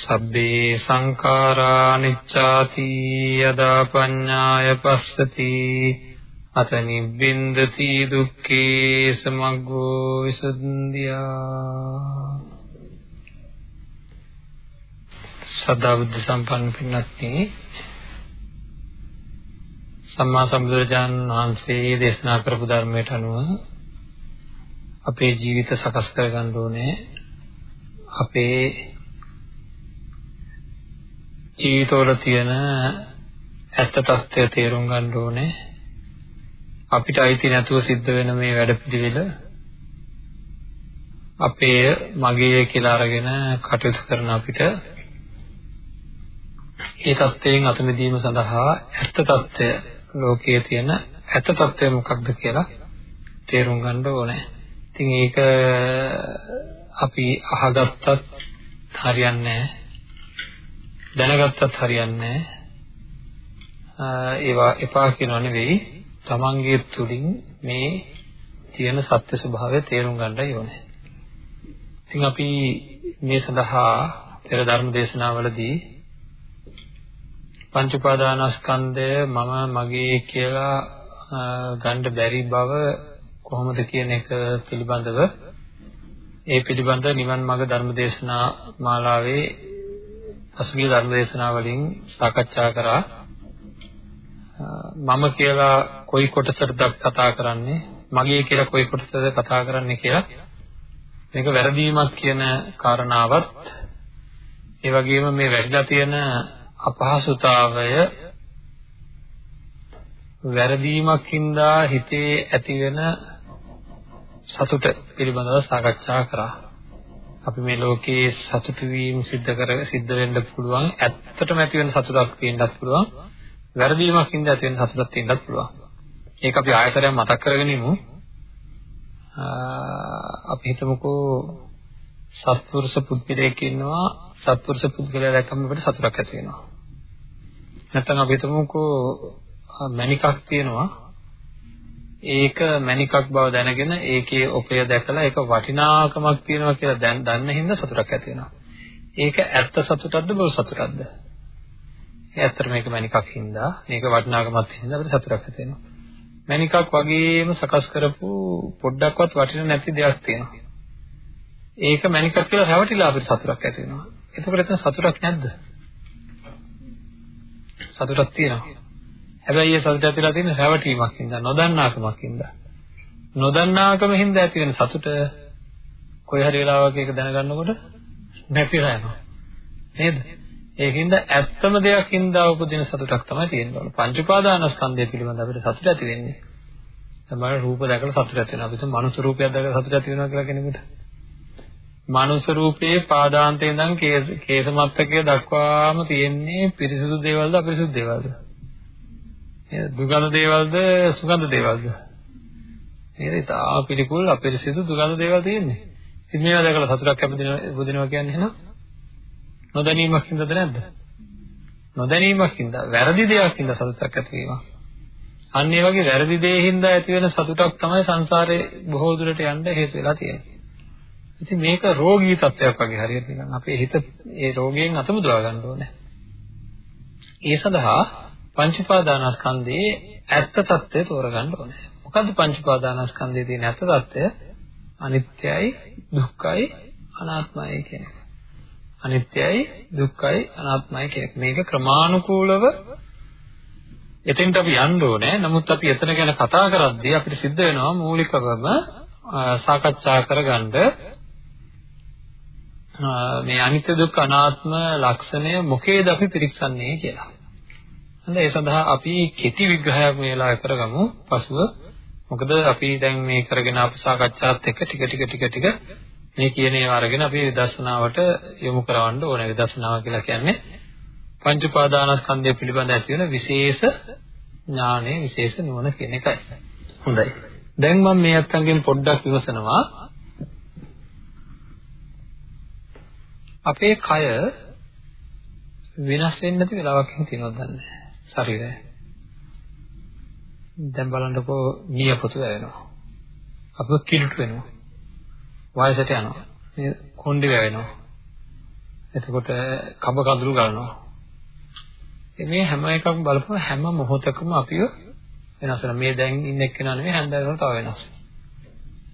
සබ්බේ සංඛාරා නිච්ඡාති යදා පඤ්ඤාය පස්සති අත නිබ්බින්දති දුක්ඛේ සමග්ගෝ විසුද්ධියා සදා බුද්ධ සම්පන්න පින්වත්නි සම්මා සම්බුදුරජාණන් වහන්සේ දේශනා කරපු ධර්මයට අනුව අපේ ජීවිත සකස් කරගන්න ඕනේ අපේ ජීවිතවල තියෙන ඇත්ත తත්වය තේරුම් ගන්න ඕනේ. අපිට අයිති නැතුව සිද්ධ වෙන මේ වැඩපිළිවෙල අපේ මගේ කියලා අරගෙන කටයුතු කරන අපිට ඒ தත්වයෙන් අත මෙදීම සඳහා ඇත්ත తත්වය ලෝකයේ තියෙන ඇත්ත తත්වය මොකක්ද කියලා තේරුම් ගන්න ඕනේ. ඉතින් ඒක අපි අහගත්තත් හරියන්නේ නැහැ. දැනගත්තත් හරියන්නේ ඒවා එපා කියනව නෙවෙයි තමන්ගේ තුලින් මේ තියෙන සත්‍ය ස්වභාවය තේරුම් ගන්නයි ඕනේ. ඉතින් අපි මේ සඳහා පෙර ධර්ම දේශනාවලදී පංච උපාදානස්කන්ධය මම මගේ කියලා ගන්න බැරි බව කොහොමද කියන එක පිළිබඳව ඒ පිළිබඳ නිවන් මාර්ග ධර්ම දේශනා මාලාවේ පසුගිය ධර්ම දේශනා වලින් සාකච්ඡා කරා. මම කියලා කොයි කොටසටද කතා කරන්නේ? මගේ කියලා කොයි කොටසද කතා කරන්නේ කියලා. මේක වැරදීමක් කියන කාරණාවත් ඒ වගේම මේ වැරදිලා තියෙන අපහසුතාවය වැරදීමක් හින්දා හිතේ ඇතිවෙන සතුට පිළිබඳව සාකච්ඡා කරා. අපි මේ ලෝකයේ සතුටු වීම සිද්ධ කර සිද්ධ වෙන්න පුළුවන්. ඇත්තටම ඇති වෙන සතුටක් තියෙන්නත් පුළුවන්. වැරදීමක් හින්දා ඇති වෙන සතුටක් තියෙන්නත් පුළුවන්. ඒක අපි ආයතරයක් මතක් කරගෙන ඉමු අපි හිතමුකෝ සත්පුරුෂ පුද්ගලයෙක් ඉන්නවා. සත්පුරුෂ පුද්ගලයා දැක්කම අපිට සතුටක් ඇති වෙනවා. නැත්නම් අපි හිතමුකෝ මණිකක් තියෙනවා. ඒක මණිකක් බව දැනගෙන ඒකේ ඔපය දැකලා ඒක වටිනාකමක් තියෙනවා කියලා දැන් දන්න හින්දා සතුටක් ඇති වෙනවා. ඒක ඇත්ත සතුටක්ද බොරු සතුටක්ද? ඒ ඇත්තට මේක මණිකක් හින්දා මේක වටිනාකමක් හින්දා අපිට සතුටක් ඇති වෙනවා. මණිකක් වගේම සකස් කරපු පොඩ්ඩක්වත් වටින නැති දෙයක් තියෙනවා. ඒක මණිකක් කියලා රැවටිලා අපිට සතුටක් ඇති වෙනවා. එතකොට එතන සතුටක් නැද්ද? සතුටක් තියෙනවා. හැබැයි ඒ සතුට ඇතිලා තියෙන රැවටීමක් හින්දා නොදන්නාකමක් හින්දා. නොදන්නාකම හින්දා ඇති වෙන සතුට කොයි හරි වෙලාවක ඒක දැනගන්නකොට නැතිලා යනවා. නේද? ඒකින්ද ඇත්තම දෙයක් හින්දා උපදින සතුටක් තමයි තියෙන්නේ. පංච උපාදානස්කන්ධය පිළිබඳ අපිට සතුට ඇති වෙන්නේ. තමයි රූප දැකලා සතුට ඇති වෙනවා. අපිට මනුස්ස රූපයක් දැකලා සතුට ඇති වෙනවා කියලා කෙනෙකුට. මනුස්ස රූපයේ පාදාන්තේ ඉඳන් කේස මත්තකයේ දක්වාම තියෙන්නේ පිරිසිදු දේවල්ද අපිරිසිදු දේවල්ද? දුගඳ දේවල්ද සුගඳ දේවල්ද? නේද? ඉතා පිළිකුල් අපිරිසිදු දුගඳ දේවල් තියෙන්නේ. ඉතින් මේවා දැකලා සතුටක් අපදිනවා බුදිනවා කියන්නේ එහෙනම් නොදැනීමක් හින්දාද නැද්ද? නොදැනීමක් හින්දා වැරදි දෙයක් හින්දා සතුටක් ඇති වීම. අන්න ඒ වගේ වැරදි දේ හින්දා ඇති වෙන සතුටක් තමයි සංසාරේ බොහෝ දුරට යන්න හේතු වෙලා තියෙන්නේ. ඉතින් මේක රෝගී තත්ත්වයක් වගේ හරියට නිකන් අපේ හිත ඒ රෝගයෙන් අත මුදවා ගන්න ඕනේ. ඒ සඳහා පංච උපාදානස්කන්ධයේ ඇත්ත తත්වය තෝරගන්න ඕනේ. මොකද්ද පංච උපාදානස්කන්ධයේ තියෙන ඇත්ත తත්වය? අනිත්‍යයි, දුක්ඛයි, අනාත්මයි කියන එක. අනිත්‍යයි, දුක්ඛයි, අනාත්මයි කියන එක. මේක ක්‍රමානුකූලව එතෙන්ට අපි යන්න ඕනේ. නමුත් අපි එතන ගැන කතා කරද්දී අපිට සිද්ධ වෙනවා මූලිකවම සාකච්ඡා කරගන්න මේ අනිත්‍ය දුක්ඛ අනාත්ම ලක්ෂණය මොකේද අපි පිරික්සන්නේ කියලා. හරි ඒ සඳහා අපි කෙටි විග්‍රහයක් මේ වෙලාවේ කරගමු. පසුව මොකද අපි දැන් මේ කරගෙන ආපු සාකච්ඡාත් එක්ක ටික ටික ටික ටික මේ කියන ඒවා අරගෙන අපි විදර්ශනාවට යොමු කරවන්න ඕනේ. විදර්ශනාව කියලා කියන්නේ පංච උපාදානස්කන්ධය පිළිබඳ ඇති වෙන විශේෂ ඥානය, විශේෂ නුවණ කියන එකයි. හොඳයි. දැන් මම මේ අත්ංගෙන් පොඩ්ඩක් විමසනවා අපේ කය වෙනස් වෙන්නේ නැති වෙලාවක් හිටිනවද දන්නේ ශරීරය. දැන් බලන්නකෝ නියපොතු වෙනවා. අපව කිලුට වෙනවා. වයසට යනවා. මේ කොණ්ඩි වැවෙනවා. එතකොට කබ කඳුළු ගන්නවා. මේ හැම එකක්ම බලපුවම හැම මොහොතකම අපිව වෙනස් වෙනවා. මේ දැන් ඉන්න එක්කෙනා නෙවෙයි හැන්දෑවල තව වෙනස්.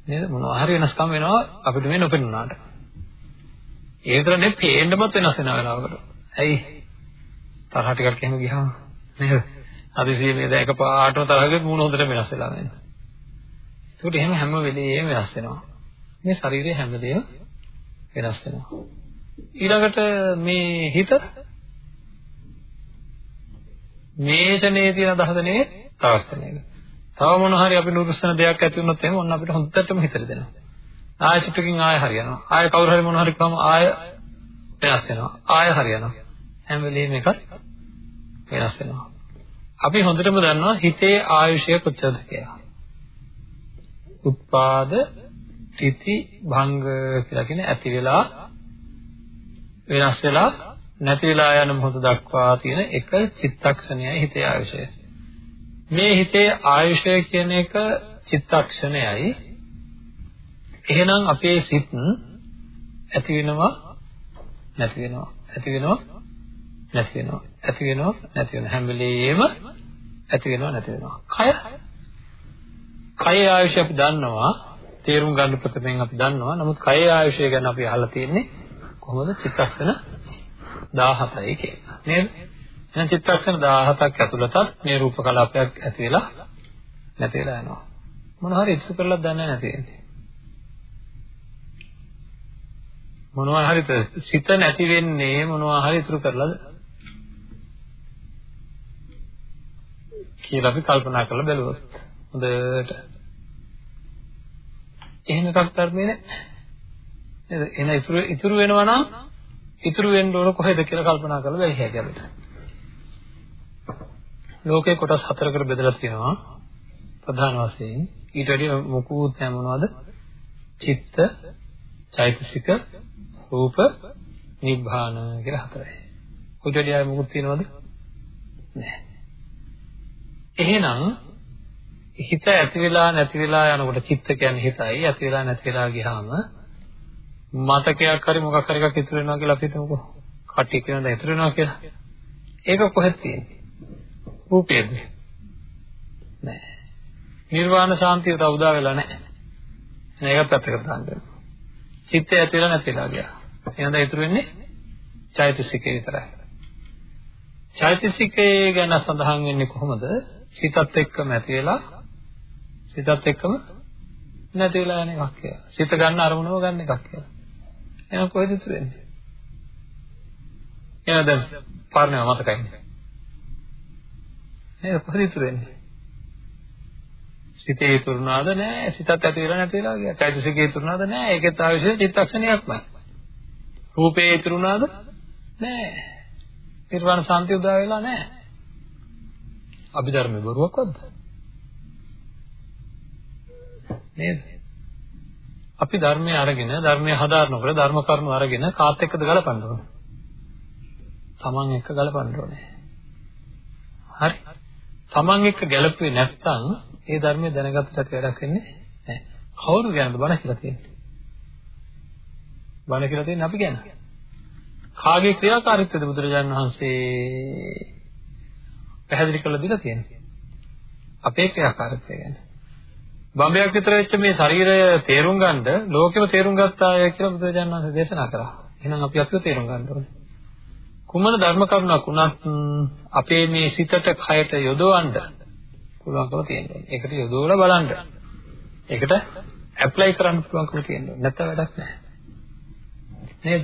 නේද? මොනවා හරි වෙනස්කම් වෙනවා අපිට මේ නොපෙනුනාට. ඒ විතරනේ පේන්නමත් වෙනස් වෙන වෙලාවකට. ඇයි? තරහ ටිකක් එහෙම ගියාම නේද? අදිසිය මේ දැන් එකපාරටම තරහගෙත් මූණ හොඳට වෙනස් වෙලා නැහැ. ඒකට එහෙම හැම වෙලේම වෙනස් වෙනවා. මේ ශරීරය හැම වෙලේම වෙනස් වෙනවා. ඊළඟට මේ හිත මේෂනේ තියෙන අදහස නෙවෙයි තවස්තන එක. තව මොන හරි අපි නුරුස්සන දෙයක් ඇති වුණොත් එහෙම ඔන්න අපිට හොඳටම හිතට දෙනවා. ආයෙ චුට්ටකින් ආයෙ හරියනවා. ආයෙ කවුරු හරි මොන හරි කම ආයෙ වෙනස් වෙනවා. ආයෙ හරියනවා. හැම වෙලේම එකක් වෙනස් වෙනවා. අපි හොඳටම දන්නවා හිතේ ආයුෂය කොච්චරද කියලා. උත්පාද තිති භංග කියලා කියන ඇති වෙලා වෙනස් වෙලා නැති වෙලා යන මොහොත දක්වා තියෙන එක චිත්තක්ෂණයයි හිතේ ආයුෂය. මේ හිතේ ආයුෂය කියන එක චිත්තක්ෂණයයි. එහෙනම් අපේ සිත් ඇති වෙනවා නැති වෙනවා ඇති වෙනවා නැති වෙනවා ඇති වෙනවා නැති වෙනවා හැම වෙලෙම ඇති වෙනවා නැති වෙනවා. කය? කය ආයුෂය අපි දන්නවා. තේරුම් ගන්න ප්‍රථමයෙන් අපි දන්නවා. නමුත් කය ආයුෂය ගැන අපි අහලා තියෙන්නේ කොහොමද? චිත්තක්ෂණ 17යි කියලා. නේද? එහෙනම් චිත්තක්ෂණ 17ක් ඇතුළතත් මේ රූප කලාපයක් ඇති වෙලා නැති වෙලා යනවා. මොන හරි ඉතුරු කරලා දන්නේ නැති වෙන්නේ මොනවා හරිද සිත නැති වෙන්නේ මොනවා හරි ඉතුරු කරලාද? කියලා අපි කල්පනා කරලා බැලුවොත් හොඳට එහෙම එකක් ධර්මයේ නේද එන ඉතුරු ඉතුරු වෙනවා නම් ඉතුරු වෙන්න ඕන කොහෙද කියලා කල්පනා කරලා බැලුවා හැකියි අපිට ලෝකේ කොටස් හතරකට බෙදලා තියෙනවා ප්‍රධාන වශයෙන් ඊට වැඩි මොකුත් නැහැ මොනවද චිත්ත චෛතසික රූප නිබ්බාන කියලා හතරයි. ඊට වැඩි ආයෙ මොකුත් තියෙනවද? නැහැ. එහෙනම් හිත ඇති වෙලා නැති වෙලා යනකොට චිත්ත කියන්නේ හිතයි ඇති වෙලා නැති වෙලා ගියාම මතකයක් හරි මොකක් හරි එකක් ඉතුරු වෙනවා කියලා අපි හිතමුකෝ. කට්ටිය කියනවා ඉතුරු වෙනවා කියලා. ඒක කොහෙද තියෙන්නේ? රූපේද? නෑ. නිර්වාණ ශාන්තිය තව උදා වෙලා නැහැ. මේකත් පැත්තකට දාන්න වෙනවා. චිත්තය ඇති වෙලා නැති වෙලා ගියා. එහෙනම් ඉතුරු වෙන්නේ චෛතසිකේ විතරයි. චෛතසිකේ ගැන සඳහන් වෙන්නේ කොහොමද? සිතත් එක්කම ඇති වෙලා සිතත් එක්කම නැති වෙලා යන එකක් කියලා. සිත ගන්න අරමුණව ගන්න එකක් කියලා. එහෙනම් කොහෙද ඉතුරු වෙන්නේ? එහෙනම් දැන් පාරණය මතකයි. නේද කොහෙද ඉතුරු වෙන්නේ? සිතේ ඉතුරුනාද නැහැ. සිතත් ඇති වෙලා නැති වෙලා ගියා. චෛතසිකේ ඉතුරුනාද නැහැ. ඒකෙත් ආවිෂය චිත්තක්ෂණයක්මයි. රූපේ ඉතුරුනාද? නැහැ. නිර්වාණ සාන්තිය උදා වෙලා නැහැ. අභිධර්මයේ බොරුවක්වත්ද? නේද? අපි ධර්මයේ අරගෙන ධර්මයේ හදාරනකොට ධර්ම කරුණු අරගෙන කාත් එක්කද ගලපන්න ඕනේ. Taman එක්ක ගලපන්න ඕනේ. හරි. Taman එක්ක ගැලපුවේ නැත්නම් ඒ ධර්මයේ දැනගත්තට වැඩක් වෙන්නේ නැහැ. කවුරු ගැනද බණ කියලා තියෙන්නේ? බණ කියලා තියෙන්නේ අපි ගැන. කාගේ ක්‍රියාකාරීත්වයද බුදුරජාණන් වහන්සේ පැහැදිලි කරලා දීලා තියෙන්නේ. අපේ ක්‍රියාකාරීත්වය ගැන. බම්බයක් විතර වෙච්ච මේ ශරීරය තේරුම් ගන්න ලෝකෙම තේරුම් ගත්තා අය කියලා බුදුරජාණන් වහන්සේ දේශනා කරා. එහෙනම් අපි අපිව තේරුම් ගන්න ඕනේ. කුමන ධර්ම කරුණක් වුණත් අපේ මේ සිතට කයට යොදවන්න පුළුවන්කම තියෙනවා. ඒකට යොදවලා බලන්න. ඒකට ඇප්ලයි කරන්න පුළුවන්කම තියෙනවා. නැත්නම් වැඩක් නැහැ. නේද?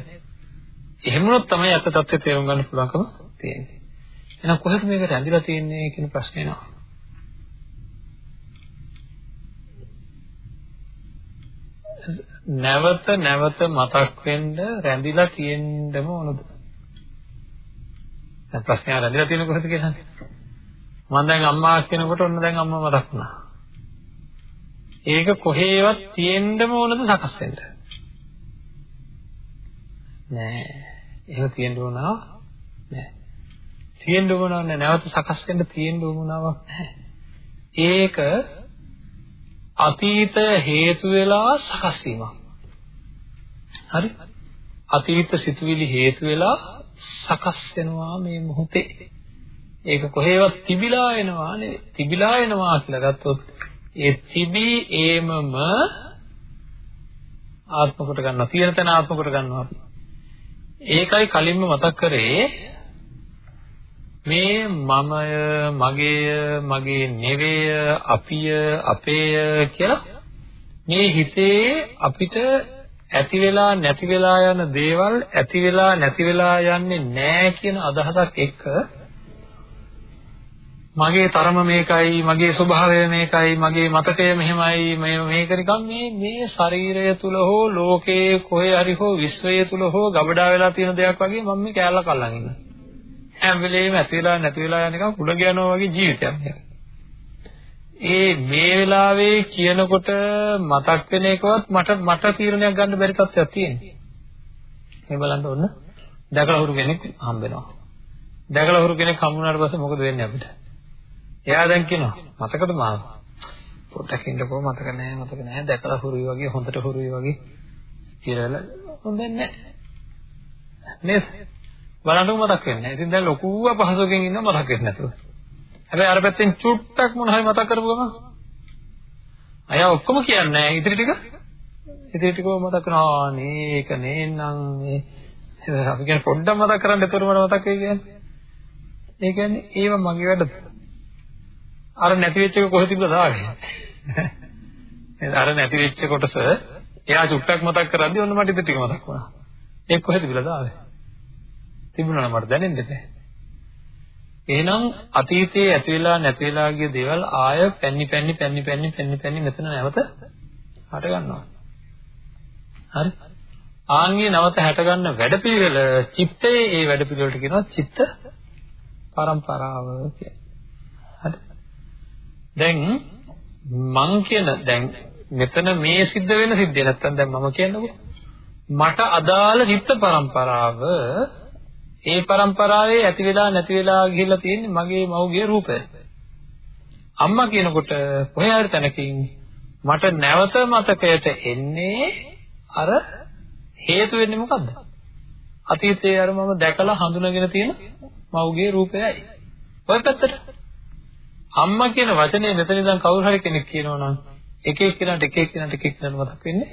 එහෙම වුණොත් තමයි අත තත්ත්වය තේරුම් ගන්න පුළුවන්කම තියෙන්නේ. එහෙනම් කොහෙද මේක රැඳිලා තියෙන්නේ කියන ප්‍රශ්නේ නෑ. නැවත නැවත මතක් වෙන්න රැඳිලා තියෙන්නම ඕනද? දැන් ප්‍රශ්නය රැඳිලා තියෙන කොහෙද කියලා. මම දැන් අම්මා කියනකොට ඔන්න දැන් අම්මා මතක් වුණා. ඒක කොහේවත් තියෙන්නම ඕනද සකස් වෙන්න? නෑ. එහෙම තියෙන්න ඕනා නෑ. තියෙන්න ඕනව නෑ. නැවත සකස් වෙන්න තියෙන්න ඕනාවක් නෑ. ඒක අතීත හේතු වෙලා සකස් වීමක්. හරි? අතීත සිතුවිලි හේතු වෙලා සකස් වෙනවා මේ මොහොතේ. ඒක කොහේවත් තිබිලා එනවා නේ. තිබිලා එනවා කියලා ගත්තොත් ඒ තිබී ඒමම ආත්ම කොට ගන්නවා. තියෙන තැන ආත්ම කොට ගන්නවා අපි. ඒකයි කලින්ම මතක් කරේ මේ මමය මගේය මගේ නෙවෙය අපිය අපේය කියලා මේ හිතේ අපිට ඇති වෙලා නැති වෙලා යන දේවල් ඇති වෙලා නැති වෙලා යන්නේ නැහැ කියන අදහසක් එක්ක මගේ තරම මේකයි මගේ ස්වභාවය මේකයි මගේ මතකය මෙහෙමයි මේ මේක නිකන් මේ මේ ශරීරය තුල හෝ ලෝකයේ කොහේ හරි හෝ විශ්වය තුල හෝ ගබඩා වෙලා තියෙන දෙයක් වගේ මම මේ කෑල්ල කල්ලන් ඉන්නවා. හැම වෙලේම ඇති වෙලා නැති වෙලා යන එක කුඩ ගියනවා වගේ ජීවිතයක් මේක. ඒ මේ වෙලාවේ කියනකොට මතක් වෙන එකවත් මට මට තීරණයක් ගන්න බැරි තත්ත්වයක් තියෙනවා. මේ බලන්න ඕන. දැකලා හුරු කෙනෙක් හම්බ වෙනවා. දැකලා හුරු කෙනෙක් හම්බුනාට පස්සේ මොකද වෙන්නේ අපිට? එයා දැන් කියනවා මතකද මාව? පොඩ්ඩක් ඉන්නකෝ මතක නෑ මතක නෑ දැකලා හුරුයි වගේ හොඳට හුරුයි වගේ කියලා හොඳ නෑ. නේද? බලන්නකො මතක් වෙන්නේ නැහැ. ඉතින් දැන් ලොකුව පහසුවකින් ඉන්න මතක් වෙන්නේ නැතුව. හැබැයි අර පැත්තෙන් චුට්ටක් මොන හරි මතක් කරපුවම අය ඔක්කොම කියන්නේ නැහැ. ඉතිරි ටික ඉතිරි ටිකව මතක් කරනවා. නේ ඒක නේනම් මේ අපි කියන්නේ පොඩ්ඩක් මතක් කරන්න එතකොට මට මතක් වෙයි කියන්නේ. ඒ කියන්නේ ඒව මගේ වැඩද? අර නැති වෙච්ච එක කොහෙද තිබුණා දාගේ? අර නැති වෙච්ච කොටස එයා චුට්ටක් මතක් කරද්දී ඔන්න මට ඉතින් ටික මතක් වුණා. ඒක කොහෙද තිබුණා දාගේ? තිබුණා නම් මට දැනෙන්න බෑ. එහෙනම් අතීතයේ ඇති වෙලා නැති වෙලා ගිය දේවල් ආය පැන්නි පැන්නි පැන්නි පැන්නි පැන්නි පැන්නි මෙතන නැවත හට ගන්නවා. හරි? ආන්ගේ නැවත හැට ගන්න වැඩපිළිවෙල චිත්තයේ ඒ වැඩපිළිවෙලට කියනවා චිත්ත පරම්පරාව කියලා. හරි? දැන් මං කියන දැන් මෙතන මේ සිද්ධ වෙන සිද්ධිය නැත්තම් දැන් මම කියන්නකෝ මට අදාළ චිත්ත පරම්පරාව ඒ પરම්පරාවේ ඇති වෙලා නැති වෙලා ගිහිල්ලා තියෙන්නේ මගේ මව්ගේ රූපය. අම්මා කියනකොට කොහේ හරි තැනකින් මට නැවත මතකයට එන්නේ අර හේතු වෙන්නේ මොකද්ද? අතීතයේ අර මම දැකලා හඳුනගෙන තියෙන මව්ගේ රූපයයි. ඔය පැත්තට අම්මා කියන වචනේ මෙතන ඉඳන් කවුරු හරි කෙනෙක් කියනවා නම් එක එක්කෙනාට එක එක්කෙනාට එක එක්කෙනාට මතක් වෙන්නේ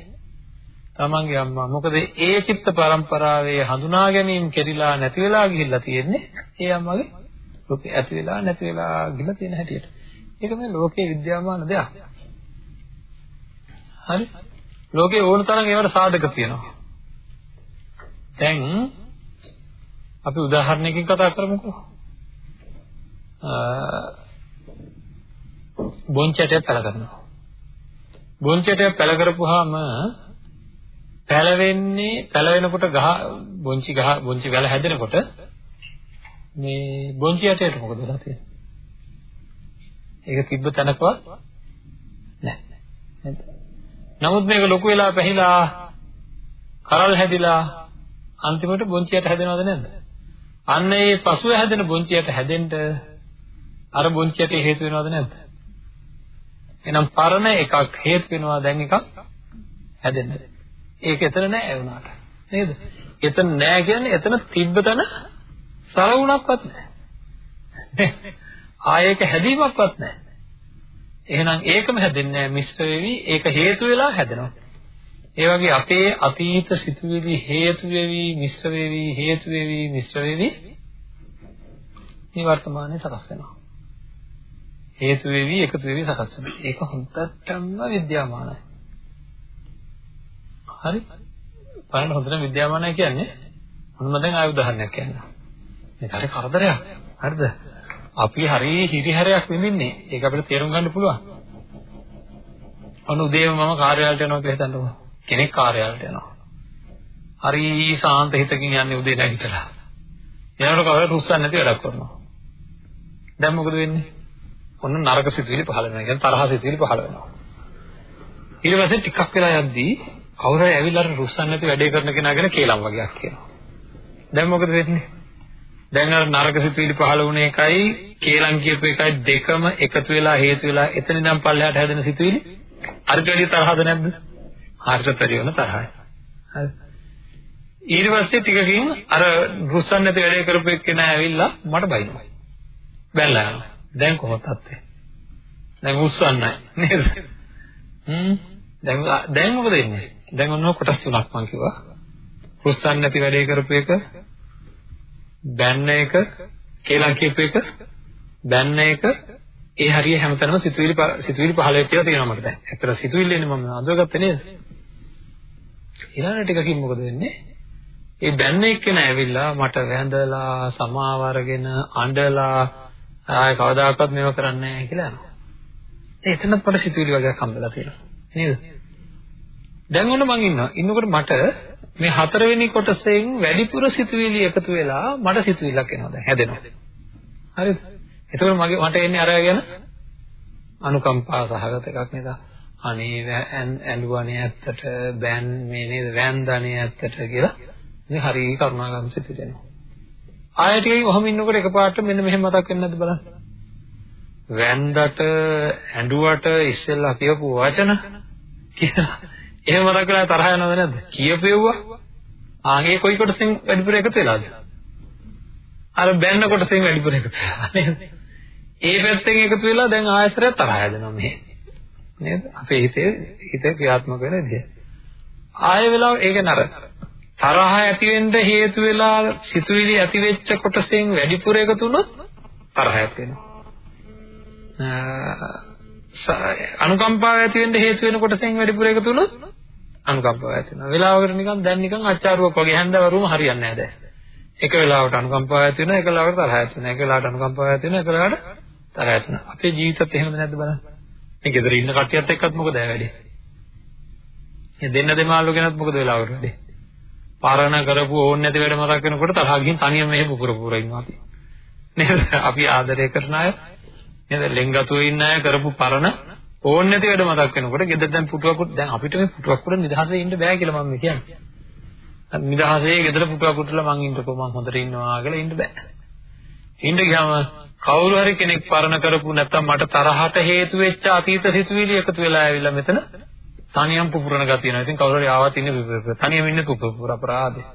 තමන්ගේ අම්මා. මොකද ඒ චිත්ත පරම්පරාවේ හඳුනා ගැනීම කෙරිලා නැති වෙලා ගිහිල්ලා තියෙන්නේ ඒ අම්මගේ රූපේ ඇති වෙලා නැති වෙලා ගිහිල්ලා තියෙන හැටියට. ඒක මේ ලෝකේ විද්‍යාමාන දෙයක්. හරි? ලෝකේ ඕන තරම් ඒවට සාධක තියෙනවා. දැන් අපි උදාහරණයකින් කතා කරමුකෝ. බොන්චටයක් පැල කරනවා. බොන්චටයක් පැල කරපුවාම පැලවෙන්නේ පැලවෙනකොට ගහ බොංචි ගහ බොංචි වැල හැදෙනකොට මේ බොංචි යටයට මොකද වෙලා තියෙන්නේ? ඒක තිබ්බ තැනකවත් නැහැ. නමුත් මේක ලොකු වෙලා පැහිලා කරල් හැදිලා අන්තිමට බොංචි යට හැදෙනවද නැද්ද? අන්න ඒ පසුව හැදෙන බොංචි යට හැදෙන්න අර බොංචි යට හේතු වෙනවද නැද්ද? එහෙනම් පරණ එකක් හේතු වෙනවා දැන් එකක් හැදෙන්න. ඒක එතන නෑ ඒ වුණාට. නේද? එතන නෑ කියන්නේ එතන තිබ්බ තැන සලවුණක්වත් නෑ. ආයේක හැදීමක්වත් නෑ. එහෙනම් ඒකම හැදෙන්නේ නෑ මිශ්‍ර වෙවි ඒක හේතු වෙලා හැදෙනවා. ඒ වගේ අපේ අතීත සිතුවිලි හේතු වෙවි මිශ්‍ර වෙවි හේතු වෙවි මිශ්‍ර වෙවි මේ වර්තමානයේ සකස් වෙනවා. හේතු වෙවි එකතු වෙවි සකස් වෙනවා. ඒක හොඳටම විද්‍යාමානයි. හරි? බලන්න හොඳට විද්‍යාමානයි කියන්නේ මොනම දැන් ආය උදාහරණයක් කියන්න. මේක හරි කරදරයක්. හරිද? අපි හරි හිරිහැරයක් විඳින්නේ. ඒක අපිට තේරුම් ගන්න පුළුවන්. අනු උදේම මම කාර්යාලයට යනවා කියලා හිතන්නකෝ. කෙනෙක් කාර්යාලයට යනවා. හරි සාන්ත හිතකින් යන්නේ උදේ නැගිටලා. එනකොට කවදාවත් රුස්සන් නැති වැඩක් කරනවා. දැන් මොකද වෙන්නේ? ඔන්න නරක සිතුවිලි පහළ වෙනවා. කියන්නේ තරහ සිතුවිලි පහළ වෙනවා. ඊට පස්සේ ටිකක් වෙලා යද්දී කවුරු හරි ඇවිල්ලා අර රුස්සන් නැති වැඩේ කරන කෙනා ගැන කේලම් වගේක් කියනවා. දැන් මොකද වෙන්නේ? දැන් අර නරක සිතුවිලි පහළ වුණ එකයි කේලම් කියපු එකයි දෙකම එකතු වෙලා හේතු වෙලා එතන ඉඳන් පල්ලෙහාට හැදෙන සිතුවිලි හරිට වැඩි තරහද නැද්ද? හරිට පරිවන තරහයි. හරි. ඊට පස්සේ ටිකකින් අර රුස්සන් නැති වැඩේ කරපු එක්කෙනා ඇවිල්ලා මට බයිනවා. බැලලා යනවා. දැන් කොහොමද තත්ත්වය? දැන් උස්සන්නේ නේද? හ්ම් දැන් දැන් මොකද වෙන්නේ? දැන් ඔන්න කොටස් තුනක් මම කිව්වා. රුස්සන් නැති වැඩේ කරපු එක බැන්න එක කියලා කියපු එක බැන්න එක ඒ හරිය හැමතැනම සිතුවිලි සිතුවිලි පහළ වෙච්ච ඒවා තියෙනවා මට දැන්. ඇත්තට සිතුවිල්ල එන්නේ මම අඳුරගත්තේ නේද? ඊළඟ ටිකකින් මොකද වෙන්නේ? ඒ බැන්න එක්කෙන ඇවිල්ලා මට වැඳලා සමාව අරගෙන අඬලා ආය කවදාකවත් මේව කරන්නේ නැහැ කියලා යනවා. ඒ එතනත් මට සිතුවිලි වගේක් හම්බෙලා තියෙනවා. නේද? දැන් ඔන්න මං ඉන්නවා. ඉන්නකොට මට මේ හතරවෙනි කොටසෙන් වැඩිපුර සිතුවිලි එකතු වෙලා මට සිතුවිල්ලක් එනවා දැන් හැදෙනවා. හරිද? එතකොට මගේ මට එන්නේ අර ගැන අනුකම්පා සහගත එකක් නේද? අනේ ඇඬුවනේ ඇත්තට බෑන් මේ නේද වැන්දනේ ඇත්තට කියලා ඉතින් හරි කරුණාගම් සිතුවෙනවා. ආයෙ ටිකකින් ඔහම ඉන්නකොට එකපාරට මෙන්න මෙහෙම මතක් වෙන්නේ නැද්ද බලන්න. වැන්දට ඇඬුවට ඉස්සෙල්ලා කියපු වචන කියලා එහෙම මතක් කරලා තරහ යනවද නැද්ද? කියපෙව්වා. ආගේ කොයි කොටසෙන් වැඩිපුර එකතු වෙලාද? අර බැන්න කොටසෙන් වැඩිපුර එකතු වෙලා නේද? ඒ පැත්තෙන් එකතු වෙලා දැන් ආයසරයක් තරහ යදෙනවා මේ. නේද? අපේ හිතේ හිත ක්‍රියාත්මක වෙන විදිය. ආය වෙලාව ඒක නර. තරහ ඇති වෙන්න හේතු වෙලා සිතුවිලි ඇති වෙච්ච කොටසෙන් වැඩිපුර එකතු වුණොත් තරහ ඇති වෙනවා. අනුකම්පාව ඇති වෙන්න හේතු වෙන කොටසෙන් වැඩිපුර එකතු වුණොත් අනුකම්පාව ඇති වෙනවා. වෙලාවකට නිකන් දැන් නිකන් අච්චාරුවක් වගේ හැන්දවරුම හරියන්නේ නැහැ දැන්. එක වෙලාවකට අනුකම්පාව ඇති වෙනවා, එක වෙලාවකට තරහ ඇති වෙනවා. එක වෙලාවකට අනුකම්පාව ඇති වෙනවා, එක වෙලාවකට තරහ ඇති වෙනවා. අපේ ජීවිතත් එහෙමද නැද්ද බලන්න. මේ ගෙදර ඉන්න කට්ටියත් එක්කත් මොකද වැඩේ? මේ දෙන්න දෙමාළු කෙනත් මොකද වෙලාවකට වැඩේ? පාරණ කරපු ඕන් නැති වැඩ මතක් වෙනකොට තරහ ගිහින් තනියම මෙහෙ පුපුර පුපුර ඉන්නවා අපි. නේද? අපි ආදරය කරන අය නේද? ලෙන්ගතුවේ ඉන්න අය කරපු පරණ ඕන් නැති වැඩ මතක් වෙනකොට ගෙදර දැන් පුටුවකුත් දැන් අපිට මේ පුටුවක් උඩ නිදහසේ ඉන්න බෑ කියලා මම කියන්නේ. නිදහසේ ගෙදර පුටුවක් උඩලා මං ඉන්නකෝ මං හොඳට ඉන්නවා කියලා ඉන්න බෑ. ඉන්න ගියාම කවුරු හරි කෙනෙක් පරණ කරපු නැත්තම් මට තරහට හේතු වෙච්ච අතීත සිතුවිලි එකතු වෙලා ඇවිල්ලා මෙතන තනියම පුපුරන ගතිය නේද? ඉතින් කවුරු හරි ආවත් ඉන්නේ තනියම ඉන්නේ පුපුර අපරාධේ.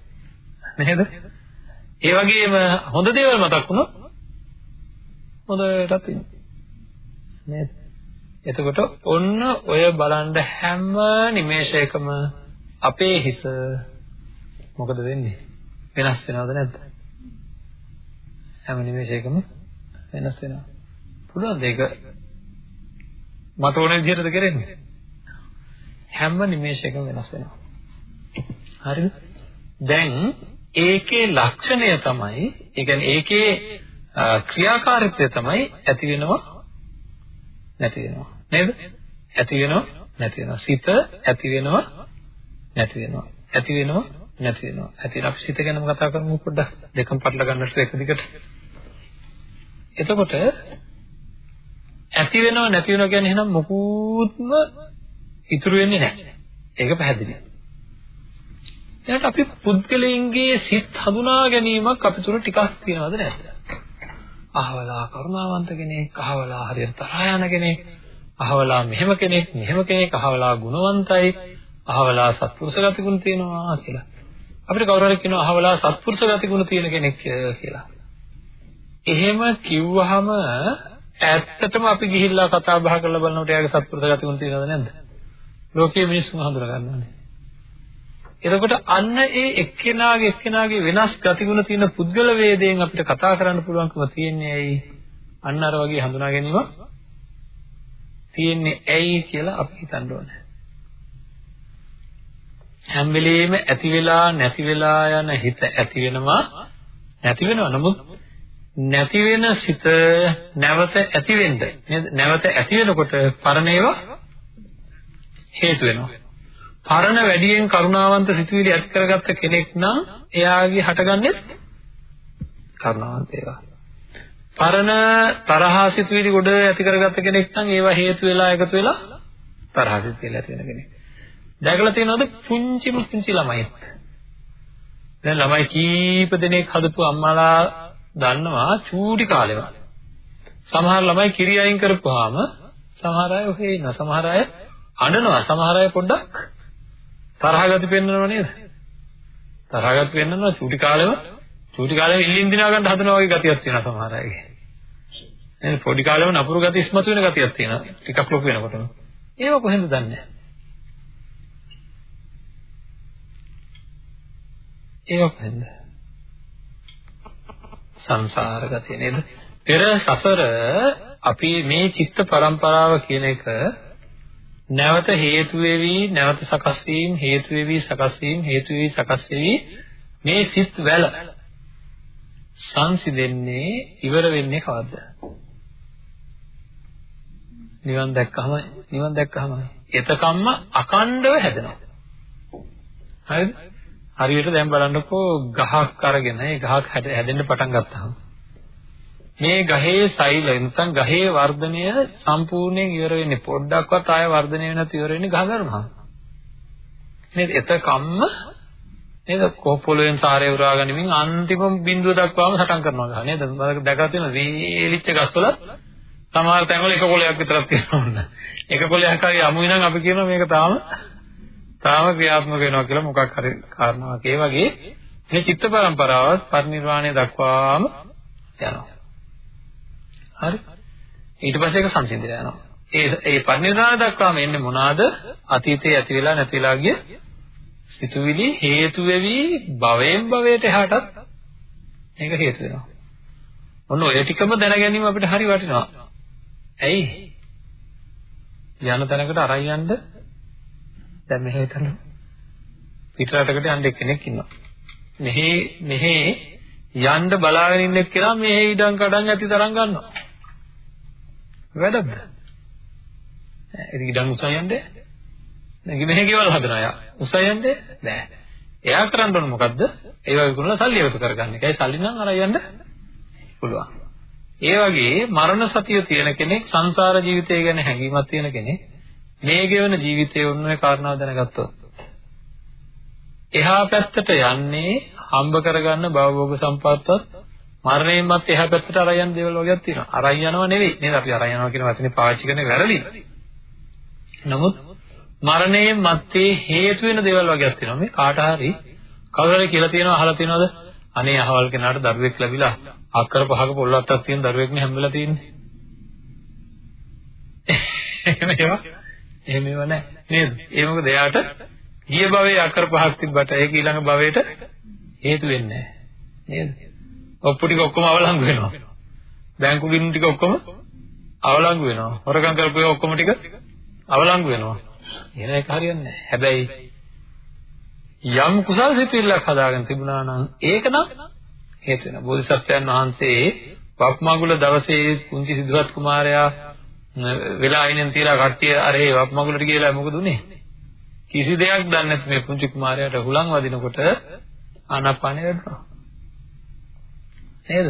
නේද? ඒ වගේම හොඳ දේවල් මතක් වුණොත් හොඳටත් ඉන්නේ. නේද? එතකොට ඔන්න ඔය බලන්න හැම නිමේෂයකම අපේ හිත මොකද වෙන්නේ? වෙනස් වෙනවද නැද්ද? හැම නිමේෂයකම වෙනස් වෙනවා. පුළුවන්ද ඒක මට ඕන විදිහටද කරන්නේ? හැම නිමේෂයකම වෙනස් වෙනවා. හරිද? දැන් ඒකේ ලක්ෂණය තමයි, ඒ කියන්නේ ඒකේ ක්‍රියාකාරීත්වය තමයි ඇති වෙනවා නැති වෙනවා. නේද? ඇති වෙනවා නැති වෙනවා. සිත ඇති වෙනවා නැති වෙනවා. ඇති වෙනවා නැති වෙනවා. ඇති වෙන අපි සිත ගැනම කතා කරමු පොඩ්ඩක්. දෙකම පටල ගන්නට එක දිගට. එතකොට ඇති වෙනව නැති වෙනව කියන්නේ එහෙනම් මොකුත්ම ඉතුරු වෙන්නේ නැහැ. ඒක පැහැදිලි. එයාට අපි පුද්ගලයන්ගේ සිත් හඳුනා ගැනීමක් අපි තුර ටිකක් තියනවද නැද්ද? අහවලා කරුණාවන්ත කෙනෙක්, අහවලා හරියට තරහ යන කෙනෙක්, අහවලා මෙහෙම කෙනෙක්, මෙහෙම කෙනෙක්, අහවලා ගුණවන්තයි, අහවලා සත්පුරුෂ ගතිගුණ තියෙනවා කියලා. අපිට කවුරු හරි කියනවා අහවලා සත්පුරුෂ ගතිගුණ තියෙන කෙනෙක් කියලා. එහෙම කිව්වහම ඇත්තටම අපි ගිහිල්ලා කතා බහ කරලා බලනකොට එයාගේ සත්පුරුෂ ගතිගුණ තියෙනවද නැද්ද? ලෝකයේ මිනිස්සුන් හඳුනා ගන්නවානේ. එතකොට අන්න ඒ එක්කෙනාගේ එක්කෙනාගේ වෙනස් ගතිගුණ තියෙන පුද්ගල වේදයෙන් අපිට කතා කරන්න පුළුවන්කම තියෙන්නේ ඇයි? අන්න අර වගේ හඳුනා ගැනීම තියෙන්නේ ඇයි කියලා අපි හිතන්න ඕනේ. හැම වෙලෙම ඇති වෙලා නැති වෙලා යන හිත ඇති වෙනවා නැති වෙනවා. නමුත් නැති වෙන සිත නැවත ඇති වෙන්න නේද? නැවත ඇති වෙනකොට පරණ ඒවා හේතු වෙනවා. පරණ වැඩියෙන් කරුණාවන්ත සිතුවිලි ඇති කරගත්ත කෙනෙක් නම් එයාගේ හටගන්නේ කරුණාවන්ත ඒවා. පරණ තරහා සිතුවිලි ගොඩ ඇති කරගත්ත කෙනෙක් නම් ඒවා හේතු වෙලා එකතු වෙලා තරහා සිතුවිලි ඇති වෙන කෙනෙක්. දැකලා තියෙනවද පුංචිම පුංචි ළමයිත්? දැන් ළමයි කීප දෙනෙක් හදපු අම්මලා දන්නවා චූටි කාලේව. සමහර ළමයි කිරි අයින් කරපුවාම සමහර අය ඔහේ ඉන්න සමහර අය අඬනවා සමහර අය පොඩ්ඩක් තරහගති පෙන්නනව නේද? තරහගති පෙන්නනවා චූටි කාලෙම චූටි කාලෙම ඉල්ලින් දිනා ගන්න හදනවා වගේ ගතියක් තියෙනවා සමහර අයගේ. එහෙනම් පොඩි කාලෙම නපුරු ගති ඉස්මතු වෙන ගතියක් තියෙනවා. ටිකක් ලොකු වෙනකොටම. ඒව කොහෙන්ද දන්නේ? ඒව කොහෙන්ද? සංසාර ගතිය නේද? පෙර සසර අපි මේ චිත්ත පරම්පරාව කියන එක නැවත හේතු වෙවි නැවත සකස් වීම හේතු වෙවි සකස් වීම හේතු වෙවි සකස් වෙවි මේ සිත් වැල සංසිඳෙන්නේ ඉවර වෙන්නේ කවද්ද? නිවන් දැක්කම නිවන් දැක්කම එතකම්ම අකණ්ඩව හැදෙනවා. හරිද? හරියට දැන් බලන්නකෝ ගහක් අරගෙන ඒ ගහක් හැදෙන්න පටන් ගත්තාම. මේ ගහේ සෛල නැත්නම් ගහේ වර්ධනය සම්පූර්ණයෙන් ඉවර වෙන්නේ පොඩ්ඩක්වත් ආය වර්ධනය වෙනත් ඉවර වෙන්නේ ගහ ගන්නවා. නේද? එතකම්ම නේද කොප්පොළෙන් සාරය උරා ගනිමින් අන්තිම බිඳුව දක්වාම සටන් කරනවා ගහ නේද මම දැකලා තියෙන වේලිච්ච ගස්වල සමහර තැන්වල එක කොළයක් විතරක් තියෙනවා එක කොළයක් හරි අමුයි නම් අපි කියනවා මේක තාම තාම ක්‍රියාත්මක වෙනවා කියලා මොකක් හරි කාරණාවක් ඒ වගේ මේ චිත්ත පරම්පරාවත් පරිනිර්වාණය දක්වාම යනවා හරි. ඊට පස්සේ ඒක සංසිඳිලා යනවා. ඒ ඒ පරිණිරාණ දක්වාම එන්නේ මොනවාද? අතීතයේ ඇති වෙලා නැති වෙලා ගිය සිතුවිලි හේතු වෙවි භවයෙන් භවයට එහාටත් මේක හේතු වෙනවා. ඔන්න ඔය ටිකම දැන ගැනීම අපිට හරි වටිනවා. ඇයි? යන තැනකට අරන් යන්න දැන් මෙහෙ හිටන්න පිටරටකට යන්න එක්කෙනෙක් ඉන්නවා. මෙහි මෙහි යන්න බලාගෙන ඉන්න එක්කෙනා මෙහි ඉඩම් කඩම් ඇති තරම් ගන්නවා. වැඩක්ද? ඉතින් ඉඩම් උසයන් යන්නේ නැගි මෙහෙ ගෙවල් හදනවා යා. උසයන් යන්නේ නෑ. එයා කරන්න ඕන මොකද්ද? ඒවා විකුණලා සල්ලි එකතු කරගන්න එකයි. සල්ලි නම් අරන් යන්න පුළුවන්. ඒ වගේ මරණ සතිය තියෙන කෙනෙක් සංසාර ජීවිතය ගැන හැඟීමක් තියෙන කෙනෙක් මේ ගෙවන ජීවිතයේ උන්වනේ කාරණාව දැනගත්තොත් එහා පැත්තට යන්නේ හම්බ කරගන්න භවභෝග සම්පත්තත් මරණයෙන් මත් එහා පැත්තට අරන් යන දේවල් වගේක් තියෙනවා. අරන් යනවා නෙවෙයි. නේද? අපි අරන් යනවා කියන වචනේ පාවිච්චි කරන්නේ වැරදි. නමුත් මරණයෙන් මත්තේ හේතු වෙන දේවල් වගේක් තියෙනවා. මේ කාට හරි කවුරු හරි කියලා තියෙනවා අහලා තියෙනවද? අනේ අහවල් කෙනාට දරුවෙක් ලැබිලා අක්කර පහක පොල්ලත්තක් තියෙන දරුවෙක් නේ හැම්බෙලා තියෙන්නේ. එහෙම ඒවා එහෙම ඒවා නැහැ නේද? ඒ මොකද එයාට ගිය භවයේ අක්කර පහක් තිබ්බට ඒක ඊළඟ භවයට හේතු වෙන්නේ නැහැ. නේද? ඔප්පු ටික ඔක්කොම අවලංගු වෙනවා. බැංකු ගිණුම් ටික ඔක්කොම අවලංගු වෙනවා. හොරකම් කරපු ඒවා ඔක්කොම ටික අවලංගු වෙනවා. එහෙනම් ඒක හරියන්නේ නැහැ. හැබැයි යම් කුසල් සිතිවිල්ලක් හදාගෙන තිබුණා නම් ඒක නම් හේතු වෙනවා. බෝධිසත්වයන් වහන්සේ වක්මගුල දවසේ කුංචි සිද්ධාර්ථ කුමාරයා වෙලා අයිනෙන් තියලා කට්ටිය අර ඒ වක්මගුලට ගිහලා මොකද උනේ? කිසි දෙයක් දන්නේ නැති මේ පුංචි කුමාරයාට හුලං වදිනකොට ආනාපානෙ වැඩුණා. නේද?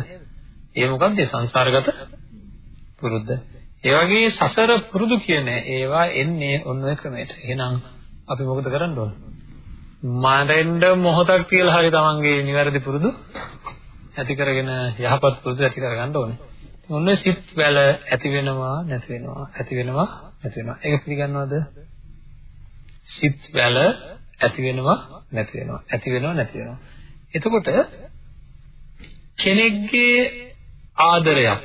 ඒ මොකක්ද සංසාරගත පුරුද්ද. ඒ වගේ සසර පුරුදු කියන ඒවා එන්නේ ඔන්න ඔය ක්‍රමයට. එහෙනම් අපි මොකද කරන්න ඕන? මරෙන්න මොහොතක් කියලා හරි තමන්ගේ නිවැරදි පුරුදු ඇති කරගෙන යහපත් පුරුදු ඇති කරගන්න ඕනේ. ඔන්න සිත් වැල ඇති වෙනවා නැති වෙනවා ඇති වෙනවා නැති වෙනවා. ඒක පිළිගන්නවද? සිත් වැල ඇති වෙනවා නැති වෙනවා ඇති වෙනවා නැති වෙනවා. එතකොට කෙනෙක්ගේ ආදරයක්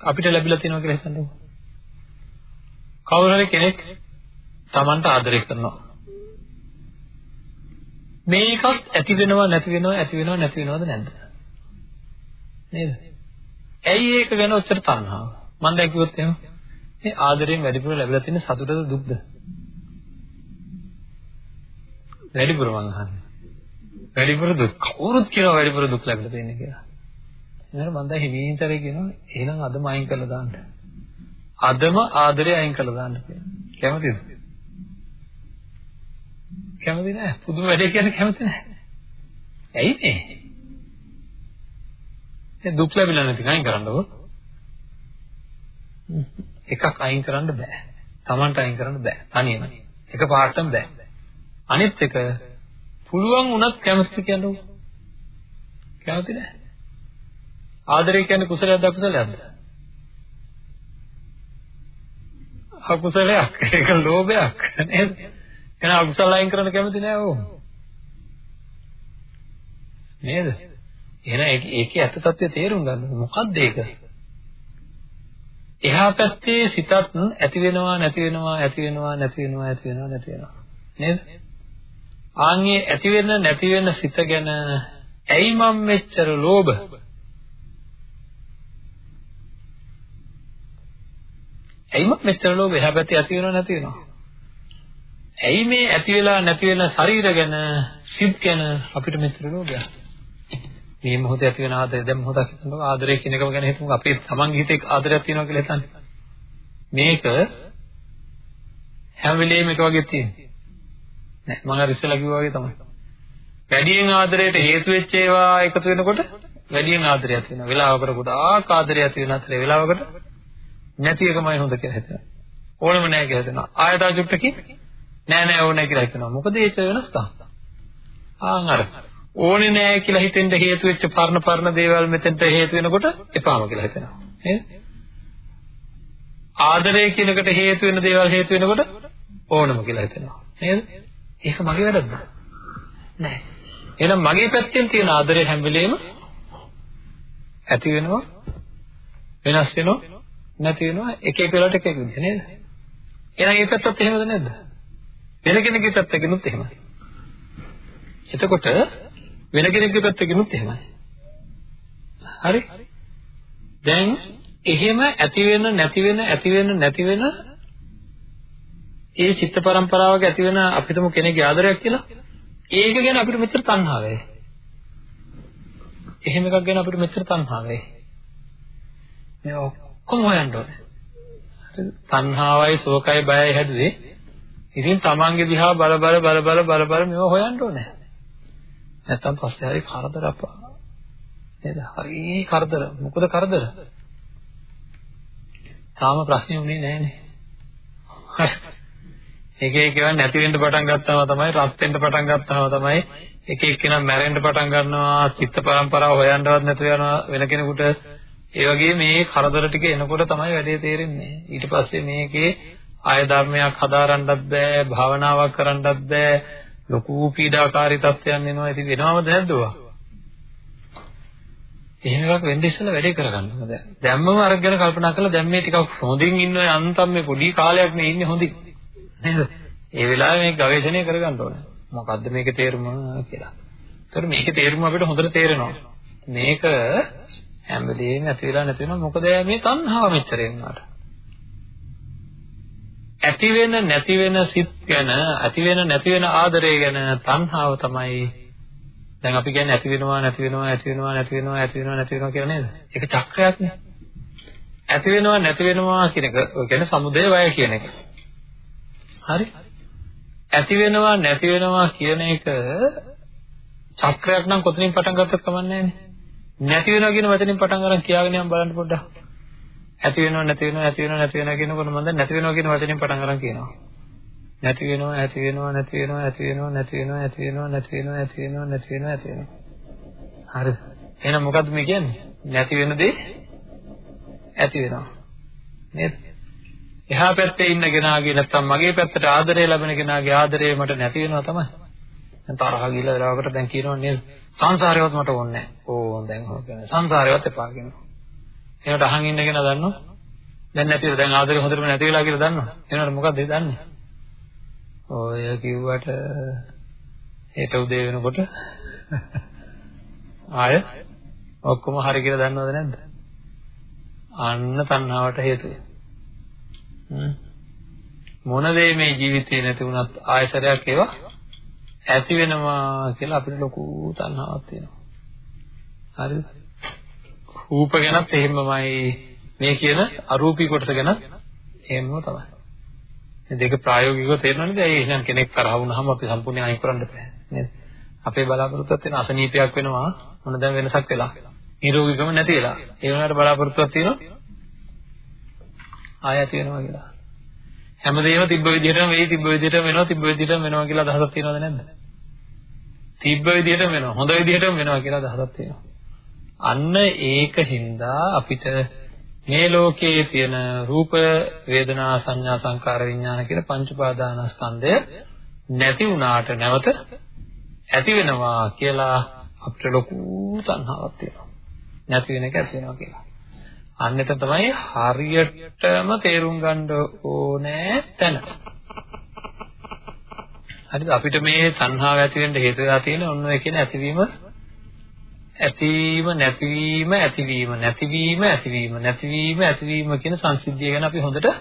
අපිට ලැබිලා තියෙනවා කියලා හිතන්නකෝ. කවුරු හරි කෙනෙක් Tamanට ආදරය කරනවා. මේකත් ඇති වෙනවා නැති වෙනවා ඇති වෙනවා නැති වෙනවද නැද්ද? නේද? ඇයි ඒක ගැන ඔච්චර තණ්හාව? මම දැන් කිව්වොත් එහෙම මේ ආදරයෙන් වැඩිපුර ලැබිලා තියෙන සතුටද දුක්ද? වැඩිපුර මං අහන්නේ. වැඩිපුර දුක්. කවුරුත් කියනවා වැඩිපුර දුක් ලැබිලා තියෙන කියලා. එහෙනම් මම දැන් හිමීන්තරේ කියනවා එහෙනම් අදම අයින් කරලා දාන්න. අදම ආදරය අයින් කරලා දාන්න කියලා. කැමතිද? කැමති නෑ. පුදුම වැඩේ කියන්නේ කැමති නෑ. ඇයි මේ? ඒ දුක් ලැබිලා නැති කයින් කරන්නකො. එකක් අයින් කරන්න බෑ. Tamanට අයින් කරන්න බෑ. තනියම. එක පාටම බෑ. අනිත් එක පුළුවන් වුණත් කැමති කියන්නකො. කැමති නෑ. ආදරය කියන්නේ කුසලයක්ද අකුසලයක්ද? අකුසලයක්. ඒක ලෝභයක් නේද? එහෙනම් අකුසල අයින් කරන්න කැමති නෑ ඕ. නේද? එහෙනම් ඒකේ ඇත්ත తත්වය තේරුම් ගන්න මොකක්ද ඒක? එහා පැත්තේ සිතත් ඇති වෙනවා නැති වෙනවා ඇති වෙනවා නැති වෙනවා ඇති වෙනවා නැති වෙනවා නේද? ආන්ගේ ඇති වෙන නැති වෙන සිත ගැන ඇයි මම මෙච්චර ලෝභ? ඇයි මම මෙච්චර ලෝභ එහා පැත්තේ ඇති වෙනව නැති වෙනව? ඇයි මේ ඇති වෙලා නැති වෙන ශරීර ගැන සිත් ගැන අපිට මෙච්චර ලෝභයක්? මේ මොහොතේ ඇති වෙන ආදරය දැන් මොහොතක් හිතනවා ආදරය කියන එකම ගැන හිතමු අපේ තමන්ගේ හිතේ ආදරයක් තියෙනවා කියලා හිතන්න. මේක හැම වෙලෙම එක වගේ තියෙනවා. නෑ මම අර ඉස්සෙල්ලා කිව්වා වගේ තමයි. වැඩියෙන් ආදරයට හේතු වෙච්ච ඒවා එකතු වෙනකොට වැඩියෙන් ආදරයක් වෙනවා. වෙලාවකට ගොඩාක් ආදරයක් ඇති වෙන අතරේ වෙලාවකට නැති එකමයි හොඳ කියලා හිතනවා. ඕනම නැහැ කියලා හිතනවා. ආයතා චුට්ටකින් නෑ නෑ ඕනේ කියලා හිතනවා. මොකද ඒක වෙනස්කම්. ආන් අර ඕනේ නෑ කියලා හිතෙන්න හේතු වෙච්ච පරණ පරණ දේවල් මෙතෙන්ට හේතු වෙනකොට එපාම කියලා හිතෙනවා. නේද? ආදරය කියනකට හේතු වෙන දේවල් හේතු වෙනකොට ඕනම කියලා හිතෙනවා. නේද? ඒක මගේ වැරද්දද? නෑ. එහෙනම් මගේ පැත්තෙන් තියෙන ආදරය හැම වෙලෙම ඇති වෙනවා වෙනස් වෙනවා නැති වෙනවා එක එක වෙලාවට එක එක විදිහ නේද? එහෙනම් මේ පැත්තත් එහෙමද නැද්ද? වෙන කෙනෙකුගේ පැත්තකිනුත් එහෙමයි. එතකොට වෙන කෙනෙකුගේ පැත්තකිනුත් එහෙමයි. හරි? දැන් එහෙම ඇති වෙන නැති වෙන ඇති වෙන නැති වෙන ඒ චිත්ත පරම්පරාවක ඇති වෙන අපිටම කෙනෙක්ගේ ආදරයක් කියලා ඒක ගැන අපිට මෙච්චර තණ්හාවයි. එහෙම එකක් ගැන අපිට මෙච්චර තණ්හාවයි. මේ ඔක්කොම හොයන්න ඕනේ. තණ්හාවයි ශෝකයි බයයි හැදුවේ. ඉතින් තමන්ගේ දිහා බල බල බල බල බල බල මේව හොයන්න ඕනේ. නැත්තම් පස්සේ හරි කරදර අපා. නේද? හරි කරදර. මොකද කරදර? තාම ප්‍රශ්නේ උනේ නැහනේ. එක එක ඒවා නැති වෙන්න පටන් ගත්තාම තමයි රත් වෙන්න පටන් ගත්තාම තමයි එක එක්කෙනා මැරෙන්න පටන් ගන්නවා චිත්ත පරම්පරාව හොයන්නවත් නැතුව යනවා වෙන කෙනෙකුට ඒ වගේ මේ කරදර ටික එනකොට තමයි වැඩේ තේරෙන්නේ ඊට පස්සේ මේකේ ආය ධර්මයක් හදාරන්නත් බෑ භාවනාවක් කරන්නත් බෑ ලොකු පීඩාකාරී තත්ත්වයන් එනවා ඉතින් වෙනවද නැද්ද ඔවා එහෙම එකක් වෙන්න ඉස්සෙල්ලා වැඩේ කරගන්න ඕනේ දැම්මම අරගෙන කල්පනා කරලා දැන් මේ ටිකක් හොඳින් ඉන්න යන්තම් මේ පොඩි කාලයක් මේ ඉන්නේ හොඳින් නේද? ඒ වෙලාවේ මේ ගවේෂණය කරගන්න ඕනේ. මොකද්ද මේකේ තේරුම කියලා. ඒතර මේකේ තේරුම අපිට හොඳට තේරෙනවා. මේක හැම වෙලේම ඇති වෙලා නැති වෙනවා. මොකද මේ තණ්හාව මෙච්චර එන්නාට. ඇති වෙන නැති වෙන සිත් ගැන ඇති වෙන නැති වෙන ආදරය ගැන තණ්හාව තමයි දැන් අපි කියන්නේ ඇති වෙනවා නැති වෙනවා ඇති වෙනවා නැති වෙනවා ඇති වෙනවා නැති වෙනවා කියලා නේද? ඒක චක්‍රයක්නේ. ඇති වෙනවා නැති වෙනවා කියන එක කියන්නේ සමුදය වය කියන එක. හරි ඇති වෙනවා නැති වෙනවා කියන එක චක්‍රයක් නම් කොතනින් පටන් ගත්තත් කමන්නේ නැති වෙනවා කියන වචنين පටන් අරන් කියාගෙන යම් බලන්න පොඩ්ඩක්. ඇති වෙනවා නැති වෙනවා ඇති වෙනවා නැති වෙනවා කියනකොට මම දැන් නැති වෙනවා කියන වචنين පටන් අරන් කියනවා. නැති වෙනවා ඇති වෙනවා නැති වෙනවා ඇති වෙනවා නැති වෙනවා ඇති වෙනවා නැති වෙනවා ඇති වෙනවා නැති වෙනවා ඇති වෙනවා. හරි. එහෙනම් මොකද්ද මේ කියන්නේ? නැති වෙන දේ ඇති වෙනවා. නේද? එහා පැත්තේ ඉන්න කෙනාගේ නැත්තම් මගේ පැත්තට ආදරය ලැබෙන කෙනාගේ ආදරය මට නැති වෙනවා තමයි. දැන් තරහ ගිහලා වෙලාවකට දැන් කියනවා නේද? සංසාරේවත් මට ඕනේ නැහැ. ඕ දැන් හොකනේ. සංසාරේවත් එපා කියනවා. ඒකට අහන් ඉන්න කෙනා දන්නව? දැන් නැතිව දැන් ආදරය හොඳටම නැති වෙලා කියලා දන්නව? එනකොට මොකද්ද ඒ දන්නේ? ඔය කිව්වට හෙට උදේ වෙනකොට ආය ඔක්කොම හරි කියලා දන්නවද නැද්ද? අන්න තණ්හාවට හේතුව. මොන දේ මේ ජීවිතේ නැති වුණත් ආයසරයක් ඒවා ඇති වෙනවා කියලා අපිට ලොකු තණ්හාවක් තියෙනවා. හරිද? රූප ගැනත් එහෙමමයි මේ කියන අරූපී කොටස ගැනත් එහෙමම තමයි. මේ දෙක ප්‍රායෝගිකව තේරෙනවද? ඒ එහෙනම් කෙනෙක් තරහ වුණාම අපි සම්පූර්ණයෙන් අයින් කරන්න බෑ. නේද? අපේ බලාපොරොත්තුවක් වෙන අසනීපයක් වෙනවා මොන දැන් වෙනසක් වෙලා. නිරෝගීකම නැති වෙලා. ඒ වුණාට බලාපොරොත්තුවක් තියෙනවා ආයත වෙනවා කියලා. හැමදේම තිබ්බ විදිහටම වෙයි තිබ්බ විදිහටම වෙනවා තිබ්බ විදිහටම වෙනවා කියලා අදහසක් තියෙනවද නැද්ද? තිබ්බ විදිහටම වෙනවා හොඳ විදිහටම වෙනවා කියලා අදහසක් තියෙනවා. අන්න ඒකින්ද අපිට මේ ලෝකයේ තියෙන රූප වේදනා සංඥා සංකාර විඥාන කියන පංච පාදානස්කන්ධය නැති වුණාට නැවත ඇති වෙනවා කියලා අපිට ලොකු තණ්හාවක් තියෙනවා. නැති වෙන එක ඇති වෙනවා කියලා. අන්න එතන තමයි හරියටම තේරුම් ගන්න ඕනේ තැන. හරිද අපිට මේ තණ්හාව ඇති වෙන්න හේතු වෙලා තියෙන ඔන්න ඔය කියන ඇතිවීම ඇතිවීම නැතිවීම ඇතිවීම නැතිවීම ඇතිවීම නැතිවීම ඇතිවීම කියන සංසිද්ධිය ගැන අපි හොඳට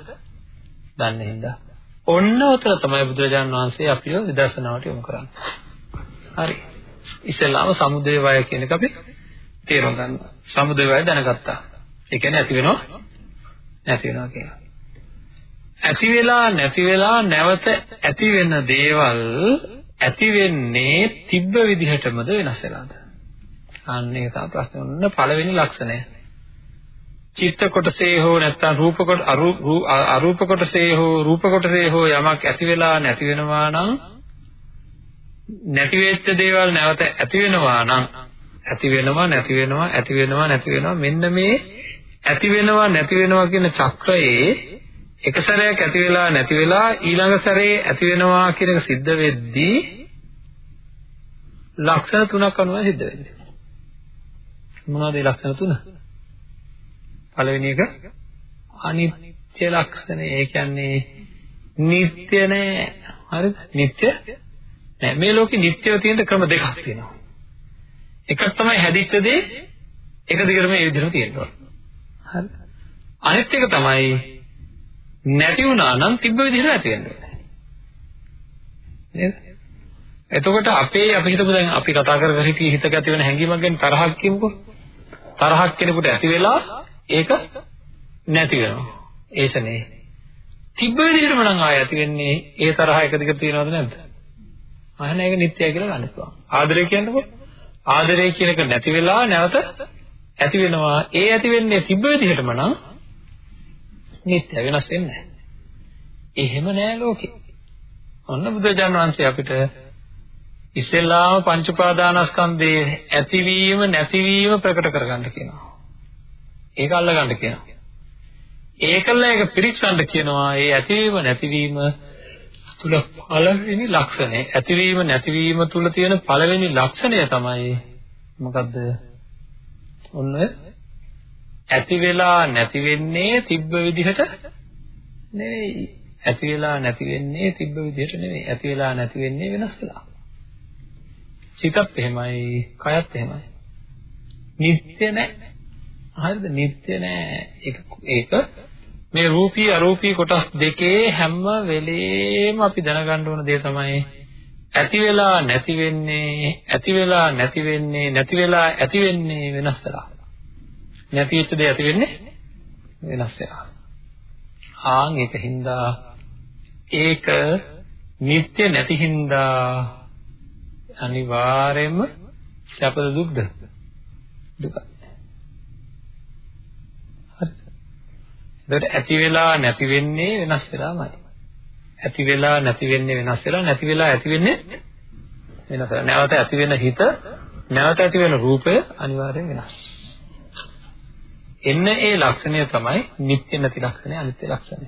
දන්නේ හින්දා ඔන්න උතර තමයි බුදුරජාණන් වහන්සේ අපිව විදර්ශනාවට යොමු කරන්නේ. හරි. ඉස්සෙල්ලාම සමුදය වය කියන එක අපි තේරුම් ගන්නවා. සමුදය වය දැනගත්තා. ඒ කියන්නේ ඇති වෙනවා නැති වෙනවා කියනවා. ඇති වෙලා නැති වෙලා නැවත ඇති වෙන දේවල් ඇති වෙන්නේ තිබ්බ විදිහටමද වෙනස් වෙලාද? අන්න ඒක තමයි ප්‍රශ්නේ. ඔන්න පළවෙනි ලක්ෂණය. චිත්ත කොටසේ හෝ නැත්නම් රූප කොට අරූප කොටසේ හෝ රූප කොටසේ හෝ යමක් ඇති වෙලා නැති වෙනවා නම් නැති වෙච්ච දේවල් නැවත ඇති වෙනවා නම් ඇති වෙනවා නැති වෙනවා ඇති වෙනවා නැති වෙනවා මෙන්න මේ ඇති වෙනවා නැති වෙනවා කියන චක්‍රයේ එක සැරයක් ඇති වෙලා නැති වෙලා ඊළඟ සැරේ ඇති වෙනවා කියන එක සිද්ධ වෙද්දී ලක්ෂණ තුනක් අනුව සිද්ධ වෙන්නේ. මොනවද ඒ ලක්ෂණ තුන? පළවෙනි එක අනිත්‍ය ලක්ෂණය. ඒ කියන්නේ නিত্য නෑ. හරිද? නিত্য නෑ. මේ ලෝකේ නিত্যව තියෙන ක්‍රම දෙකක් තියෙනවා. එකක් තමයි හැදිච්ච දේ එක දිගටම ඒ විදිහට තියෙනවා. හරි. අනිත් එක තමයි නැති වුණා නම් තිබ්බ විදිහට නැති වෙන්නේ. නේද? එතකොට අපේ අපි හිතමු දැන් අපි කතා කර කර හිතී හිතක ඇති වෙන හැඟීමක් ගැන තරහක් කියමුකෝ. තරහක් කෙනෙකුට ඇති වෙලා ඒක නැති වෙනවා. ඒසනේ. තිබ්බ විදිහටම නම් ආය ඇති වෙන්නේ ඒ තරහ එක දිගට තියෙනවද නැද්ද? අහන ඒක නිත්‍යයි කියලා ගන්න පුළුවන්. ආදරය කියන්නකෝ. ආදරය කියන එක නැති වෙලා නැවත ඇති වෙනවා ඒ ඇති වෙන්නේ තිබ්බ විදිහටම නම් නිත්‍ය වෙනස් වෙන්නේ නැහැ. එහෙම නෑ ලෝකේ. ඔන්න බුදුරජාණන් වහන්සේ අපිට ඉස්සෙල්ලාම පංච උපාදානස්කන්ධයේ ඇතිවීම නැතිවීම ප්‍රකට කරගන්න කියනවා. ඒක අල්ලගන්න කියනවා. ඒකල ඒක පිරික්සන්න කියනවා. ඒ ඇතිවීම නැතිවීම තුල පළවෙනි ලක්ෂණය ඇතිවීම නැතිවීම තුල තියෙන පළවෙනි ලක්ෂණය තමයි මොකද්ද? ඔන්න ඇති වෙලා නැති වෙන්නේ තිබ්බ විදිහට නෙවෙයි. ඇති වෙලා නැති වෙන්නේ තිබ්බ විදිහට නෙවෙයි. ඇති වෙලා නැති වෙන්නේ වෙනස් වෙලා. සිතත් එහෙමයි, කයත් එහෙමයි. නිත්‍ය නැහැ. හරිද? නිත්‍ය නැහැ. ඒක ඒක මේ රූපී අරූපී කොටස් දෙකේ හැම වෙලේම අපි දැනගන්න ඕන දේ තමයි ඇති වෙලා නැති වෙන්නේ ඇති වෙලා නැති වෙන්නේ නැති වෙලා ඇති වෙන්නේ වෙනස් වෙලා. නැති වෙච්ච දේ ඇති වෙන්නේ වෙනස් වෙලා. ආන් ඒක හින්දා ඒක නිත්‍ය නැති හින්දා අනිවාර්යයෙන්ම සැපද දුක්ද? දුක හරි. ඇති වෙලා නැති වෙන්නේ වෙනස් වෙලාමයි. ඇති වෙලා නැති වෙන්නේ වෙනස් වෙලා නැති වෙලා ඇති වෙන්නේ වෙනස් වෙලා. නැවත ඇති වෙන හිත නැවත ඇති වෙන රූපය අනිවාර්යෙන් වෙනස්. එන්න ඒ ලක්ෂණය තමයි නිත්‍ය නැති ලක්ෂණය අනිත්‍ය ලක්ෂණය.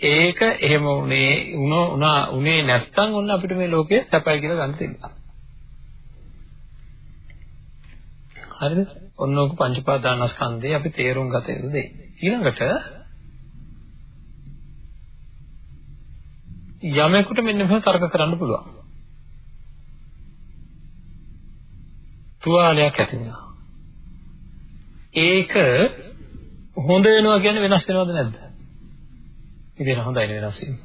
ඒක එහෙම උනේ උනෝ උනා උනේ නැත්තම් ඔන්න අපිට මේ ලෝකය සැපයි කියලා ගන්න තියෙනවා හරිද? ඔන්න ඔක පංචපාදානස්කන්ධේ අපි තේරුම් ගත යුතු දෙයි ඊළඟට යමෙකුට මෙන්න මෙහෙම තර්ක කරන්න පුළුවන්. තුවාලයක් ඇති වෙනවා. ඒක හොඳ වෙනවා කියන්නේ වෙනස් වෙනවද නැද්ද? ඉතින් හොඳයි වෙනස් වීම.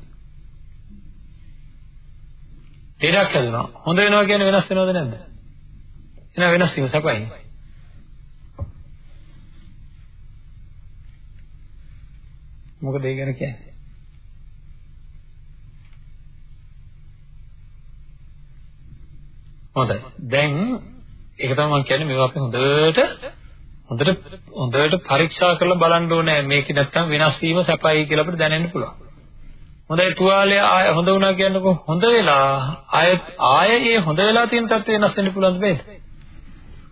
ලෙඩක් හැදුනා. හොඳ වෙනවා කියන්නේ වෙනස් වෙනවද නැද්ද? එහෙනම් වෙනස් වීම සපයි. මොකද ඒ ගැන කියන්නේ? හොඳයි. දැන් ඒක තමයි මම කියන්නේ මේවා අපි හොඳට හොඳට හොඳට පරීක්ෂා කරලා බලන්න ඕනේ මේක නැත්තම් වෙනස් වීම සැපයි කියලා අපිට දැනෙන්න පුළුවන්. හොඳයි තුවාලය ආය හොඳ වුණා කියන්නකෝ හොඳ වෙලා ආය ආය ඒ හොඳ වෙලා තියෙන තත්ත්වය වෙනස් වෙන්න පුළුවන්ද බෑද?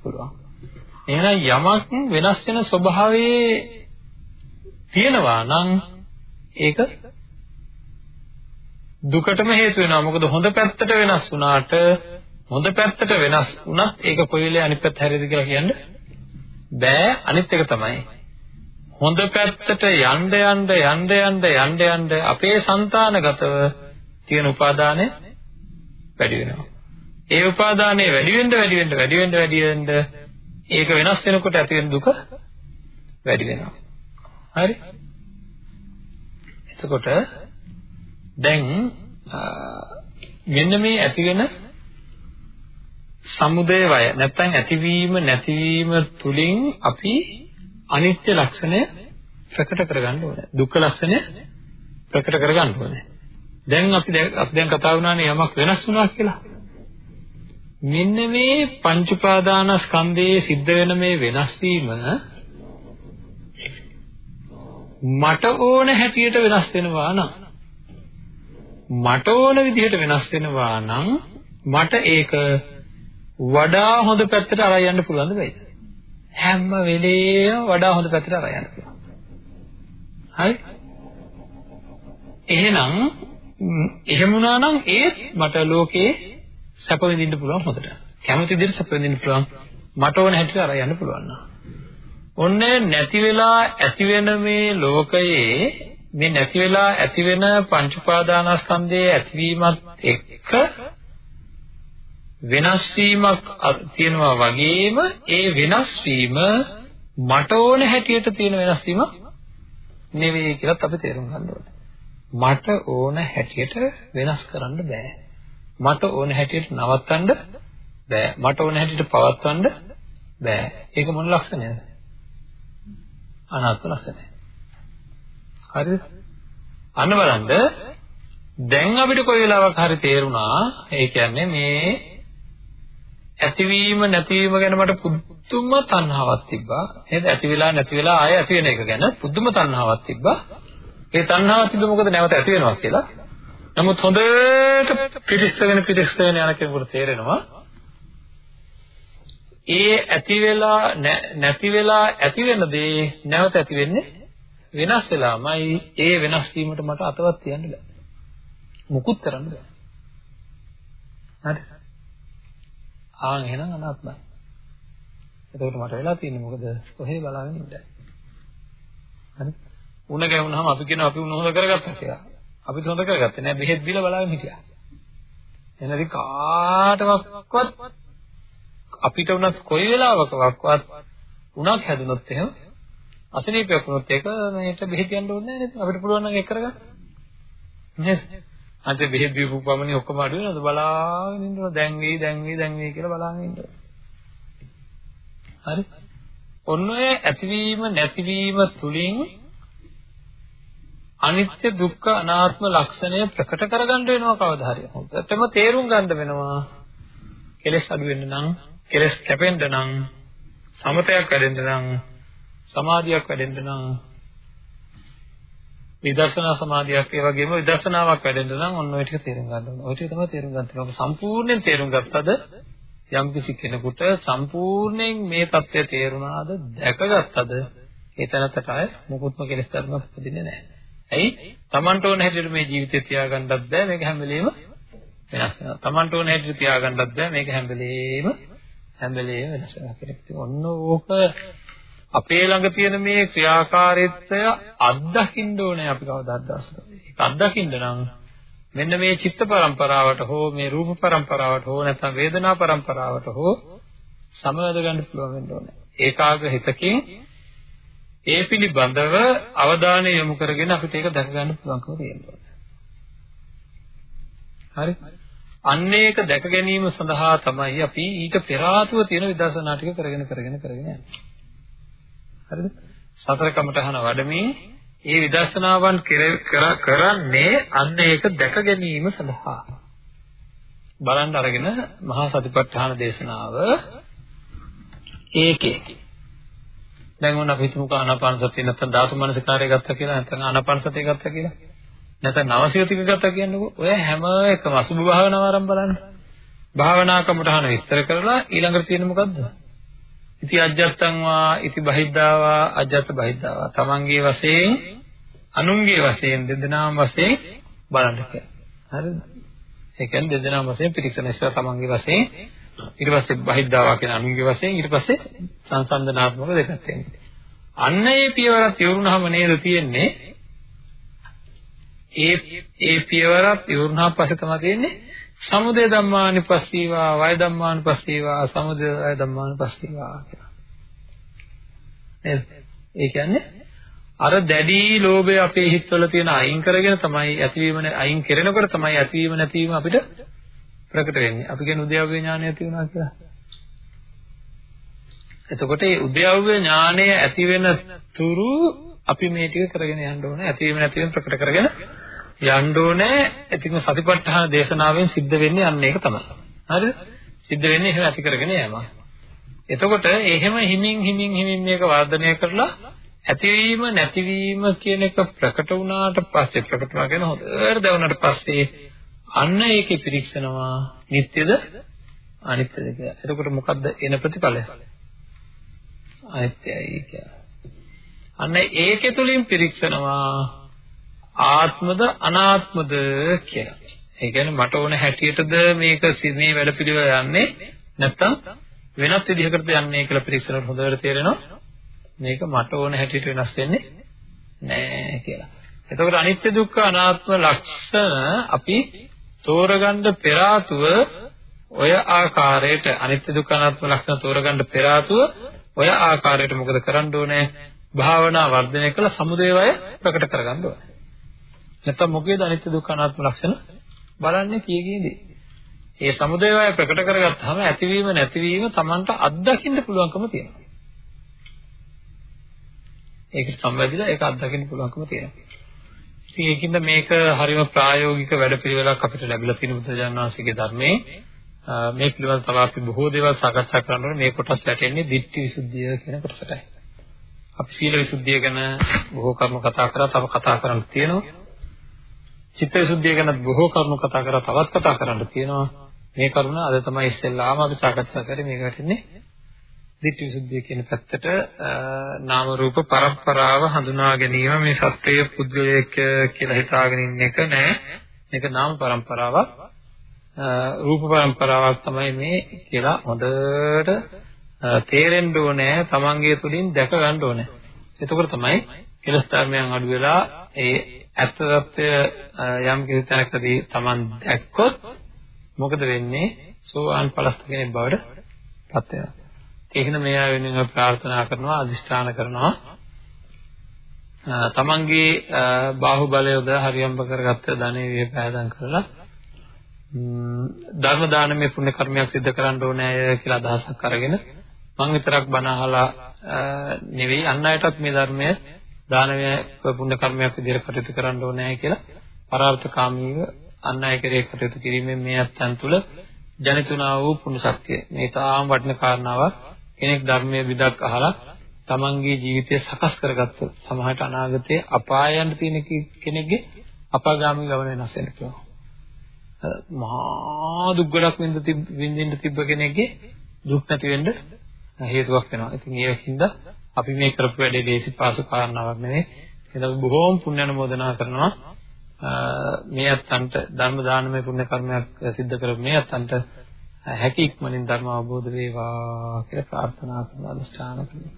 පුළුවන්. එහෙනම් යමක් වෙනස් වෙන ස්වභාවයේ තියෙනවා නම් ඒක දුකටම හේතු වෙනවා. මොකද හොඳ පැත්තට වෙනස් වුණාට හොඳ පැත්තට වෙනස් වුණත් ඒක කොයි වෙලේ අනිත් පැත්ත හැරෙද කියලා කියන්න බෑ අනිත් එක තමයි හොඳ පැත්තට යන්න යන්න යන්න යන්න යන්න යන්න අපේ సంతානගතව තියෙන උපාදානය වැඩි වෙනවා ඒ උපාදානය වැඩි වෙන්න වැඩි වෙන්න වැඩි වෙන්න වැඩි වෙන්න ඒක වෙනස් වෙනකොට ඇති වෙන දුක වැඩි වෙනවා. හරි? එතකොට දැන් මෙන්න මේ ඇති වෙන සමුදය වය නැත්නම් ඇතිවීම නැතිවීම තුලින් අපි අනිත්‍ය ලක්ෂණය ප්‍රකට කරගන්න ඕනේ. දුක්ඛ ලක්ෂණය ප්‍රකට කරගන්න ඕනේ. දැන් අපි අපි දැන් කතා වුණානේ යමක් වෙනස් වුණා කියලා. මෙන්න මේ පංච උපාදානස්කන්ධයේ සිද්ධ වෙන මේ වෙනස් වීම මට ඕන හැටියට වෙනස් වෙනවා නම් මට ඕන විදිහට වෙනස් වෙනවා නම් මට ඒක වඩා හොඳ පැත්තට අරන් යන්න පුළුවන්ද බැයිද? හැම වෙලේම වඩා හොඳ පැත්තට අරන් යන්න පුළුවන්. හරි? එහෙනම් එහෙම වුණා නම් ඒත් මට ලෝකේ සැප විඳින්න පුළුවන් හොඳට. කැමති විදිහට සැප විඳින්න පුළුවන්. මට ඕන හැටියට අරන් යන්න පුළුවන් නා. ඔන්නේ නැති වෙලා ඇති වෙන මේ ලෝකයේ මේ නැති වෙලා ඇති වෙන පංච උපාදානස්කන්ධයේ ඇතිවීමත් එක්ක වෙනස් වීමක් තියෙනවා වගේම ඒ වෙනස් වීම මට ඕන හැටියට තියෙන වෙනස් වීමක් නෙවෙයි කියලාත් අපි තේරුම් ගන්න ඕනේ. මට ඕන හැටියට වෙනස් කරන්න බෑ. මට ඕන හැටියට නවත්තන්න බෑ. මට ඕන හැටියට පවත්වන්න බෑ. ඒක මොන ලක්ෂණයද? අනාත්ම ලක්ෂණය. හරිද? අන්න බලන්න දැන් අපිට කොයි වෙලාවක හරි තේරුණා ඒ කියන්නේ මේ ඇතිවීම නැතිවීම ගැන මට පුදුම තණ්හාවක් තිබ්බා. නේද? ඇති වෙලා නැති වෙලා ආය ඇති වෙන එක ගැන පුදුම තණ්හාවක් තිබ්බා. ඒ තණ්හාව තිබ්බ මොකද නැවත ඇති වෙනවා කියලා. නමුත් හොඳට පිටිස්සගෙන පිටිස්සගෙන යන කෙනෙකුට තේරෙනවා ඒ ඇති වෙලා නැති වෙලා ඇති වෙන දේ නැවත ඇති වෙන්නේ වෙනස් වෙලාමයි ඒ වෙනස් වීමට මට අතවත් තියන්න බෑ. මුකුත් කරන්න බෑ. හරි. ආන් එහෙනම් අනාත්මයි. එතකොට මට වෙලා තියෙන්නේ මොකද? කොහේ බලාගෙන ඉන්නද? හරි. උණ ගැවුනහම අපි කියනවා අපි උණ හොඳ කරගත්තා කියලා. අපිත් හොඳ කරගත්තේ නෑ බෙහෙත් බීලා බලාගෙන හිටියා. එනදි කාටවත් අපිට උනත් කොයි වෙලාවකවත් උණක් හැදුනොත් එහෙම අසනීපයක් වුණොත් ඒක මේකට බෙහෙත් යන්න ඕනේ නෑ නේද? අපිට පුළුවන් නම් ඒක කරගන්න. නේද? අද බෙහෙත් දීපු පමණින් ඔක්කොම අඩු වෙනවද? බලාගෙන ඉන්නවා. දැන් වෙයි දැන් වෙයි දැන් වෙයි කියලා බලාගෙන ඉන්නවා. හරි. ඔන්න ඔය ඇතිවීම නැතිවීම තුලින් අනිත්‍ය දුක්ඛ අනාත්ම ලක්ෂණය ප්‍රකට කරගන්න වෙනවා කවදා හරි. හොඳටම තේරුම් ගන්න වෙනවා. කෙලස් අඩු වෙන්න නම් කෙලස් කැපෙන්න නම් සමතයක් වැඩෙන්න නම් සමාධියක් වැඩෙන්න නම් විදර්ශනා සමාධියක් ඒ වගේම විදර්ශනාවක් වැඩෙන්න නම් ඔන්න ඔය ටික තේරුම් ගන්න ඕනේ. ඔය ටික තමයි තේරුම් ගන්න තියෙන්නේ. සම්පූර්ණයෙන් තේරුම් ගත්තද යම් කිසි කෙනෙකුට සම්පූර්ණයෙන් මේ தත්ත්වය තේරුණාද දැකගත්තද ඒ තැනකට ආය මොකුත්ම කෙලස් ධර්මයක් උපදින්නේ නැහැ. ඇයි? Tamanට ඕන හැටියට මේ ජීවිතය තියාගන්නත් බෑ මේක හැම වෙලෙම වෙනස් වෙනවා. Tamanට ඕන හැටියට තියාගන්නත් බෑ මේක හැම වෙලෙම හැම වෙලෙම වෙනස් වෙනවා කියන එක. ඔන්න ඕක අපේ ළඟ තියෙන මේ ක්‍රියාකාරීත්වය අත්දකින්න ඕනේ අපි කවදාවත් දවසක. ඒක අත්දකින්න නම් මෙන්න මේ චිත්ත පරම්පරාවට හෝ මේ රූප පරම්පරාවට හෝ නැත්නම් වේදනා පරම්පරාවට හෝ සමවැද ගන්න පුළුවන් වෙන්න ඕනේ. ඒකාග්‍ර හිතකින් ඒ පිළිබඳව අවධානය යොමු කරගෙන අපිට ඒක දැක ගන්න පුළුවන්කම තියෙනවා. හරි? අන්න ඒක දැක ගැනීම සඳහා තමයි අපි ඊට පෙර ආතුව තියෙන විදර්ශනා ටික කරගෙන කරගෙන කරගෙන යන්නේ. හරිද? සතර කමඨහන වඩමින් ඒ විදර්ශනාවන් කරන්නේ අන්න ඒක දැක ගැනීම සඳහා. බලන්න අරගෙන මහා සතිපට්ඨාන දේශනාව. ඒකේ. දැන් ඕන අපි හිතමුකෝ ආනාපාන සතිය නැත්නම් දාස මනසිකාරය ගත්තා කියලා නැත්නම් ආනාපාන සතිය ගත්තා කියලා. නැත්නම් නවසියතික ගත්තා කියන්නකෝ. ඔය හැම එකම අසුභ භාවනාව ආරම්භ බලන්න. භාවනා කමටහන විස්තර කරලා ඊළඟට තියෙන මොකද්ද? ඉති අජ්ජත්තං වා ඉති බහිද්ධාවා අජ්ජත් බහිද්ධාවා. තමන්ගේ වශයෙන් අනුන්ගේ වශයෙන් දෙදෙනාම වශයෙන් බලන්න කියලා. හරිද? ඒ කියන්නේ දෙදෙනාම වශයෙන් පිටික්සන ඉස්සර තමන්ගේ වශයෙන් ඊට පස්සේ බහිද්ධාවා කියන අනුන්ගේ වශයෙන් ඊට පස්සේ සංසන්දනාත්මක දෙකක් තියෙනවා. අන්න ඒ පියවරත් ඉවරුනහම නේද තියෙන්නේ? ඒ ඒ පියවරත් ඉවරුනහම පස්සේ තමයි තියෙන්නේ සමුදය ධම්මානුපස්සීවා වය ධම්මානුපස්සීවා සමුදය වය ධම්මානුපස්සීවා කියලා. ඒ කියන්නේ අර දැඩි ලෝභය අපේ හිතවල තියෙන අයින් කරගෙන තමයි ඇතිවීම අයින් කරනකොට තමයි ඇතිවීම නැතිවීම අපිට ප්‍රකට වෙන්නේ. අපි කියන උද්‍යව්‍ය ඥානය ඇති වෙනවා කියලා. එතකොට මේ උද්‍යව්‍ය ඥානය ඇති වෙන තුරු අපි මේ ටික කරගෙන යන්න ඕනේ. ඇතිවීම නැතිවීම ප්‍රකට කරගෙන යන්න ඕනේ. ඉතින් සතිපට්ඨාන දේශනාවෙන් සිද්ධ වෙන්නේ අන්න ඒක තමයි. හරිද? සිද්ධ වෙන්නේ එහෙම ඇති කරගෙන යෑම. එතකොට එහෙම හිමින් හිමින් හිමින් මේක වර්ධනය කරලා ඇතිවීම නැතිවීම කියන එක ප්‍රකට වුණාට පස්සේ ප්‍රකට වුණා කියන හොඳට දැනුණාට පස්සේ අන්න ඒකේ පිරික්සනවා නිට්ටයද අනිත්‍යද කියලා. එතකොට මොකද්ද එන ප්‍රතිඵලය? අනිත්‍යයි කියලා. අන්න ඒකේ තුලින් පිරික්සනවා ආත්මද අනාත්මද කියලා. ඒ කියන්නේ මට ඕන හැටියටද මේක මේ වැඩපිළිවෙල යන්නේ නැත්නම් වෙනත් විදිහකටද යන්නේ කියලා පිරික්සනකොට හොඳට තේරෙනවා මේක මට ඕන හැටියට වෙනස් වෙන්නේ නැහැ කියලා. එතකොට අනිත්‍ය දුක්ඛ අනාත්ම ලක්ෂණ අපි තෝරගන්න පෙර ඔය ආකාරයට අනිත්‍ය දුක්ඛ අනාත්ම ලක්ෂණ තෝරගන්න පෙර ඔය ආකාරයට මොකද කරන්න ඕනේ? භාවනා වර්ධනය කළ සමුදේවය ප්‍රකට කරගන්න ඕනේ. නැත්තම් මොකේද අනිත්‍ය දුක්ඛ අනාත්ම ලක්ෂණ බලන්නේ කීයේදී? ඒ සමුදේවය ප්‍රකට කරගත්තාම ඇතිවීම නැතිවීම Tamanට අත්දකින්න පුළුවන්කම තියෙනවා. ඒකට සම්බන්ධිලා ඒක අත්දකින්න පුළුවන්කම තියෙනවා. ඉතින් ඒකින්ද මේක හරිම ප්‍රායෝගික වැඩපිළිවෙලක් අපිට ලැබිලා තියෙන බුදුජානනාංශිකේ ධර්මයේ මේ පිළිබඳව තව අපි බොහෝ දේවල් සාකච්ඡා කරනකොට මේ කොටස් වැටෙන්නේ ditthi visuddhiya කියන කොටසටයි. අපි සීල විසුද්ධිය ගැන බොහෝ කරුණු කතා කරා තව කතා කරන්න තියෙනවා. චිත්ත විසුද්ධිය ගැන බොහෝ කරුණු කතා කරා තවත් කතා කරන්න තියෙනවා. මේ කරුණ අද තමයි ඉස්සෙල්ලාම අපි සාකච්ඡා කරේ. මේක වැටෙන්නේ දිට්ඨි විසුද්ධිය කියන පැත්තට. නාම රූප පරම්පරාව හඳුනා ගැනීම මේ සත්‍යය පුද්ගලයෙක් කියලා හිතාගෙන ඉන්න එක නෑ. මේක නාම පරම්පරාවක්. රූප පරම්පරාවක් තමයි මේ කියලා හොඳට තේරෙන්න ඕනේ තමන්ගේ තුලින් දැක ගන්න ඕනේ. එතකොට තමයි කෙලස් ධර්මයන් අඩු වෙලා ඒ ඇත්ත తත්වය යම් කිසි තැනකදී තමන් දැක්කොත් මොකද වෙන්නේ? සෝවාන් පලස්ත කෙනෙක් බවට පත් වෙනවා. ඒකන මේ අය වෙනුවෙන් ප්‍රාර්ථනා කරනවා අදිෂ්ඨාන කරනවා. තමන්ගේ බාහුවලය උද හරියම්බ කරගත්ත ධනෙ විපෑදම් කරලා ධර්ම දානමය පුණ්‍ය කර්මයක් සිදු කරන්න ඕනේ කියලා අදහසක් අරගෙන මම විතරක් බණ අහලා නෙවෙයි අන් අයටත් මේ ධර්මය දානමය පුණ්‍ය කර්මයක් විදිහට කටයුතු කරන්න ඕනේ කියලා පරාර්ථකාමීව අන් අය කෙරේ කටයුතු කිරීමෙන් මේ අත්යන් තුල ජනිතුනා වූ පුණ්‍ය ශක්තිය මේ තාම වටින කාරණාවක් කෙනෙක් ධර්මයේ විදක් අහලා තමන්ගේ ජීවිතය සකස් කරගත්තොත් සමහරට අනාගතයේ අපායයන්ට තියෙන කෙනෙක්ගේ අපාගාමී ගමන වෙනස් වෙන්න පුළුවන්. මහා දුක් ගොඩක් විඳින්න තිබ්බ කෙනෙක්ගේ දුක් නැති වෙන්න හේතුවක් වෙනවා. ඉතින් ඒකින්ද අපි මේ කරපු වැඩේ දේශි පාසු කාරණාවක් නෙවෙයි. ඒක බොහෝම පුණ්‍ය අනුමෝදනා කරනවා. මේ අත්තන්ට ධර්ම දානමය පුණ්‍ය කර්මයක් සිද්ධ කරපු මේ අත්තන්ට හැකි ඉක්මනින් ධර්ම අවබෝධ වේවා කියලා ප්‍රාර්ථනා කරන අනුෂ්ඨාන කරනවා.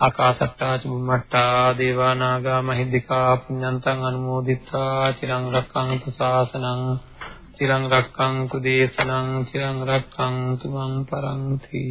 ආකාසට්ටා චුම්මට්ටා දේවා නාග මහිද්దికා පුඤ්ඤන්තං අනුමෝදිත්වා චිරං රක්ඛන්තු ශාසනං චිරං රක්ඛන්තු දේශනං චිරං රක්ඛන්තු මං පරන්ති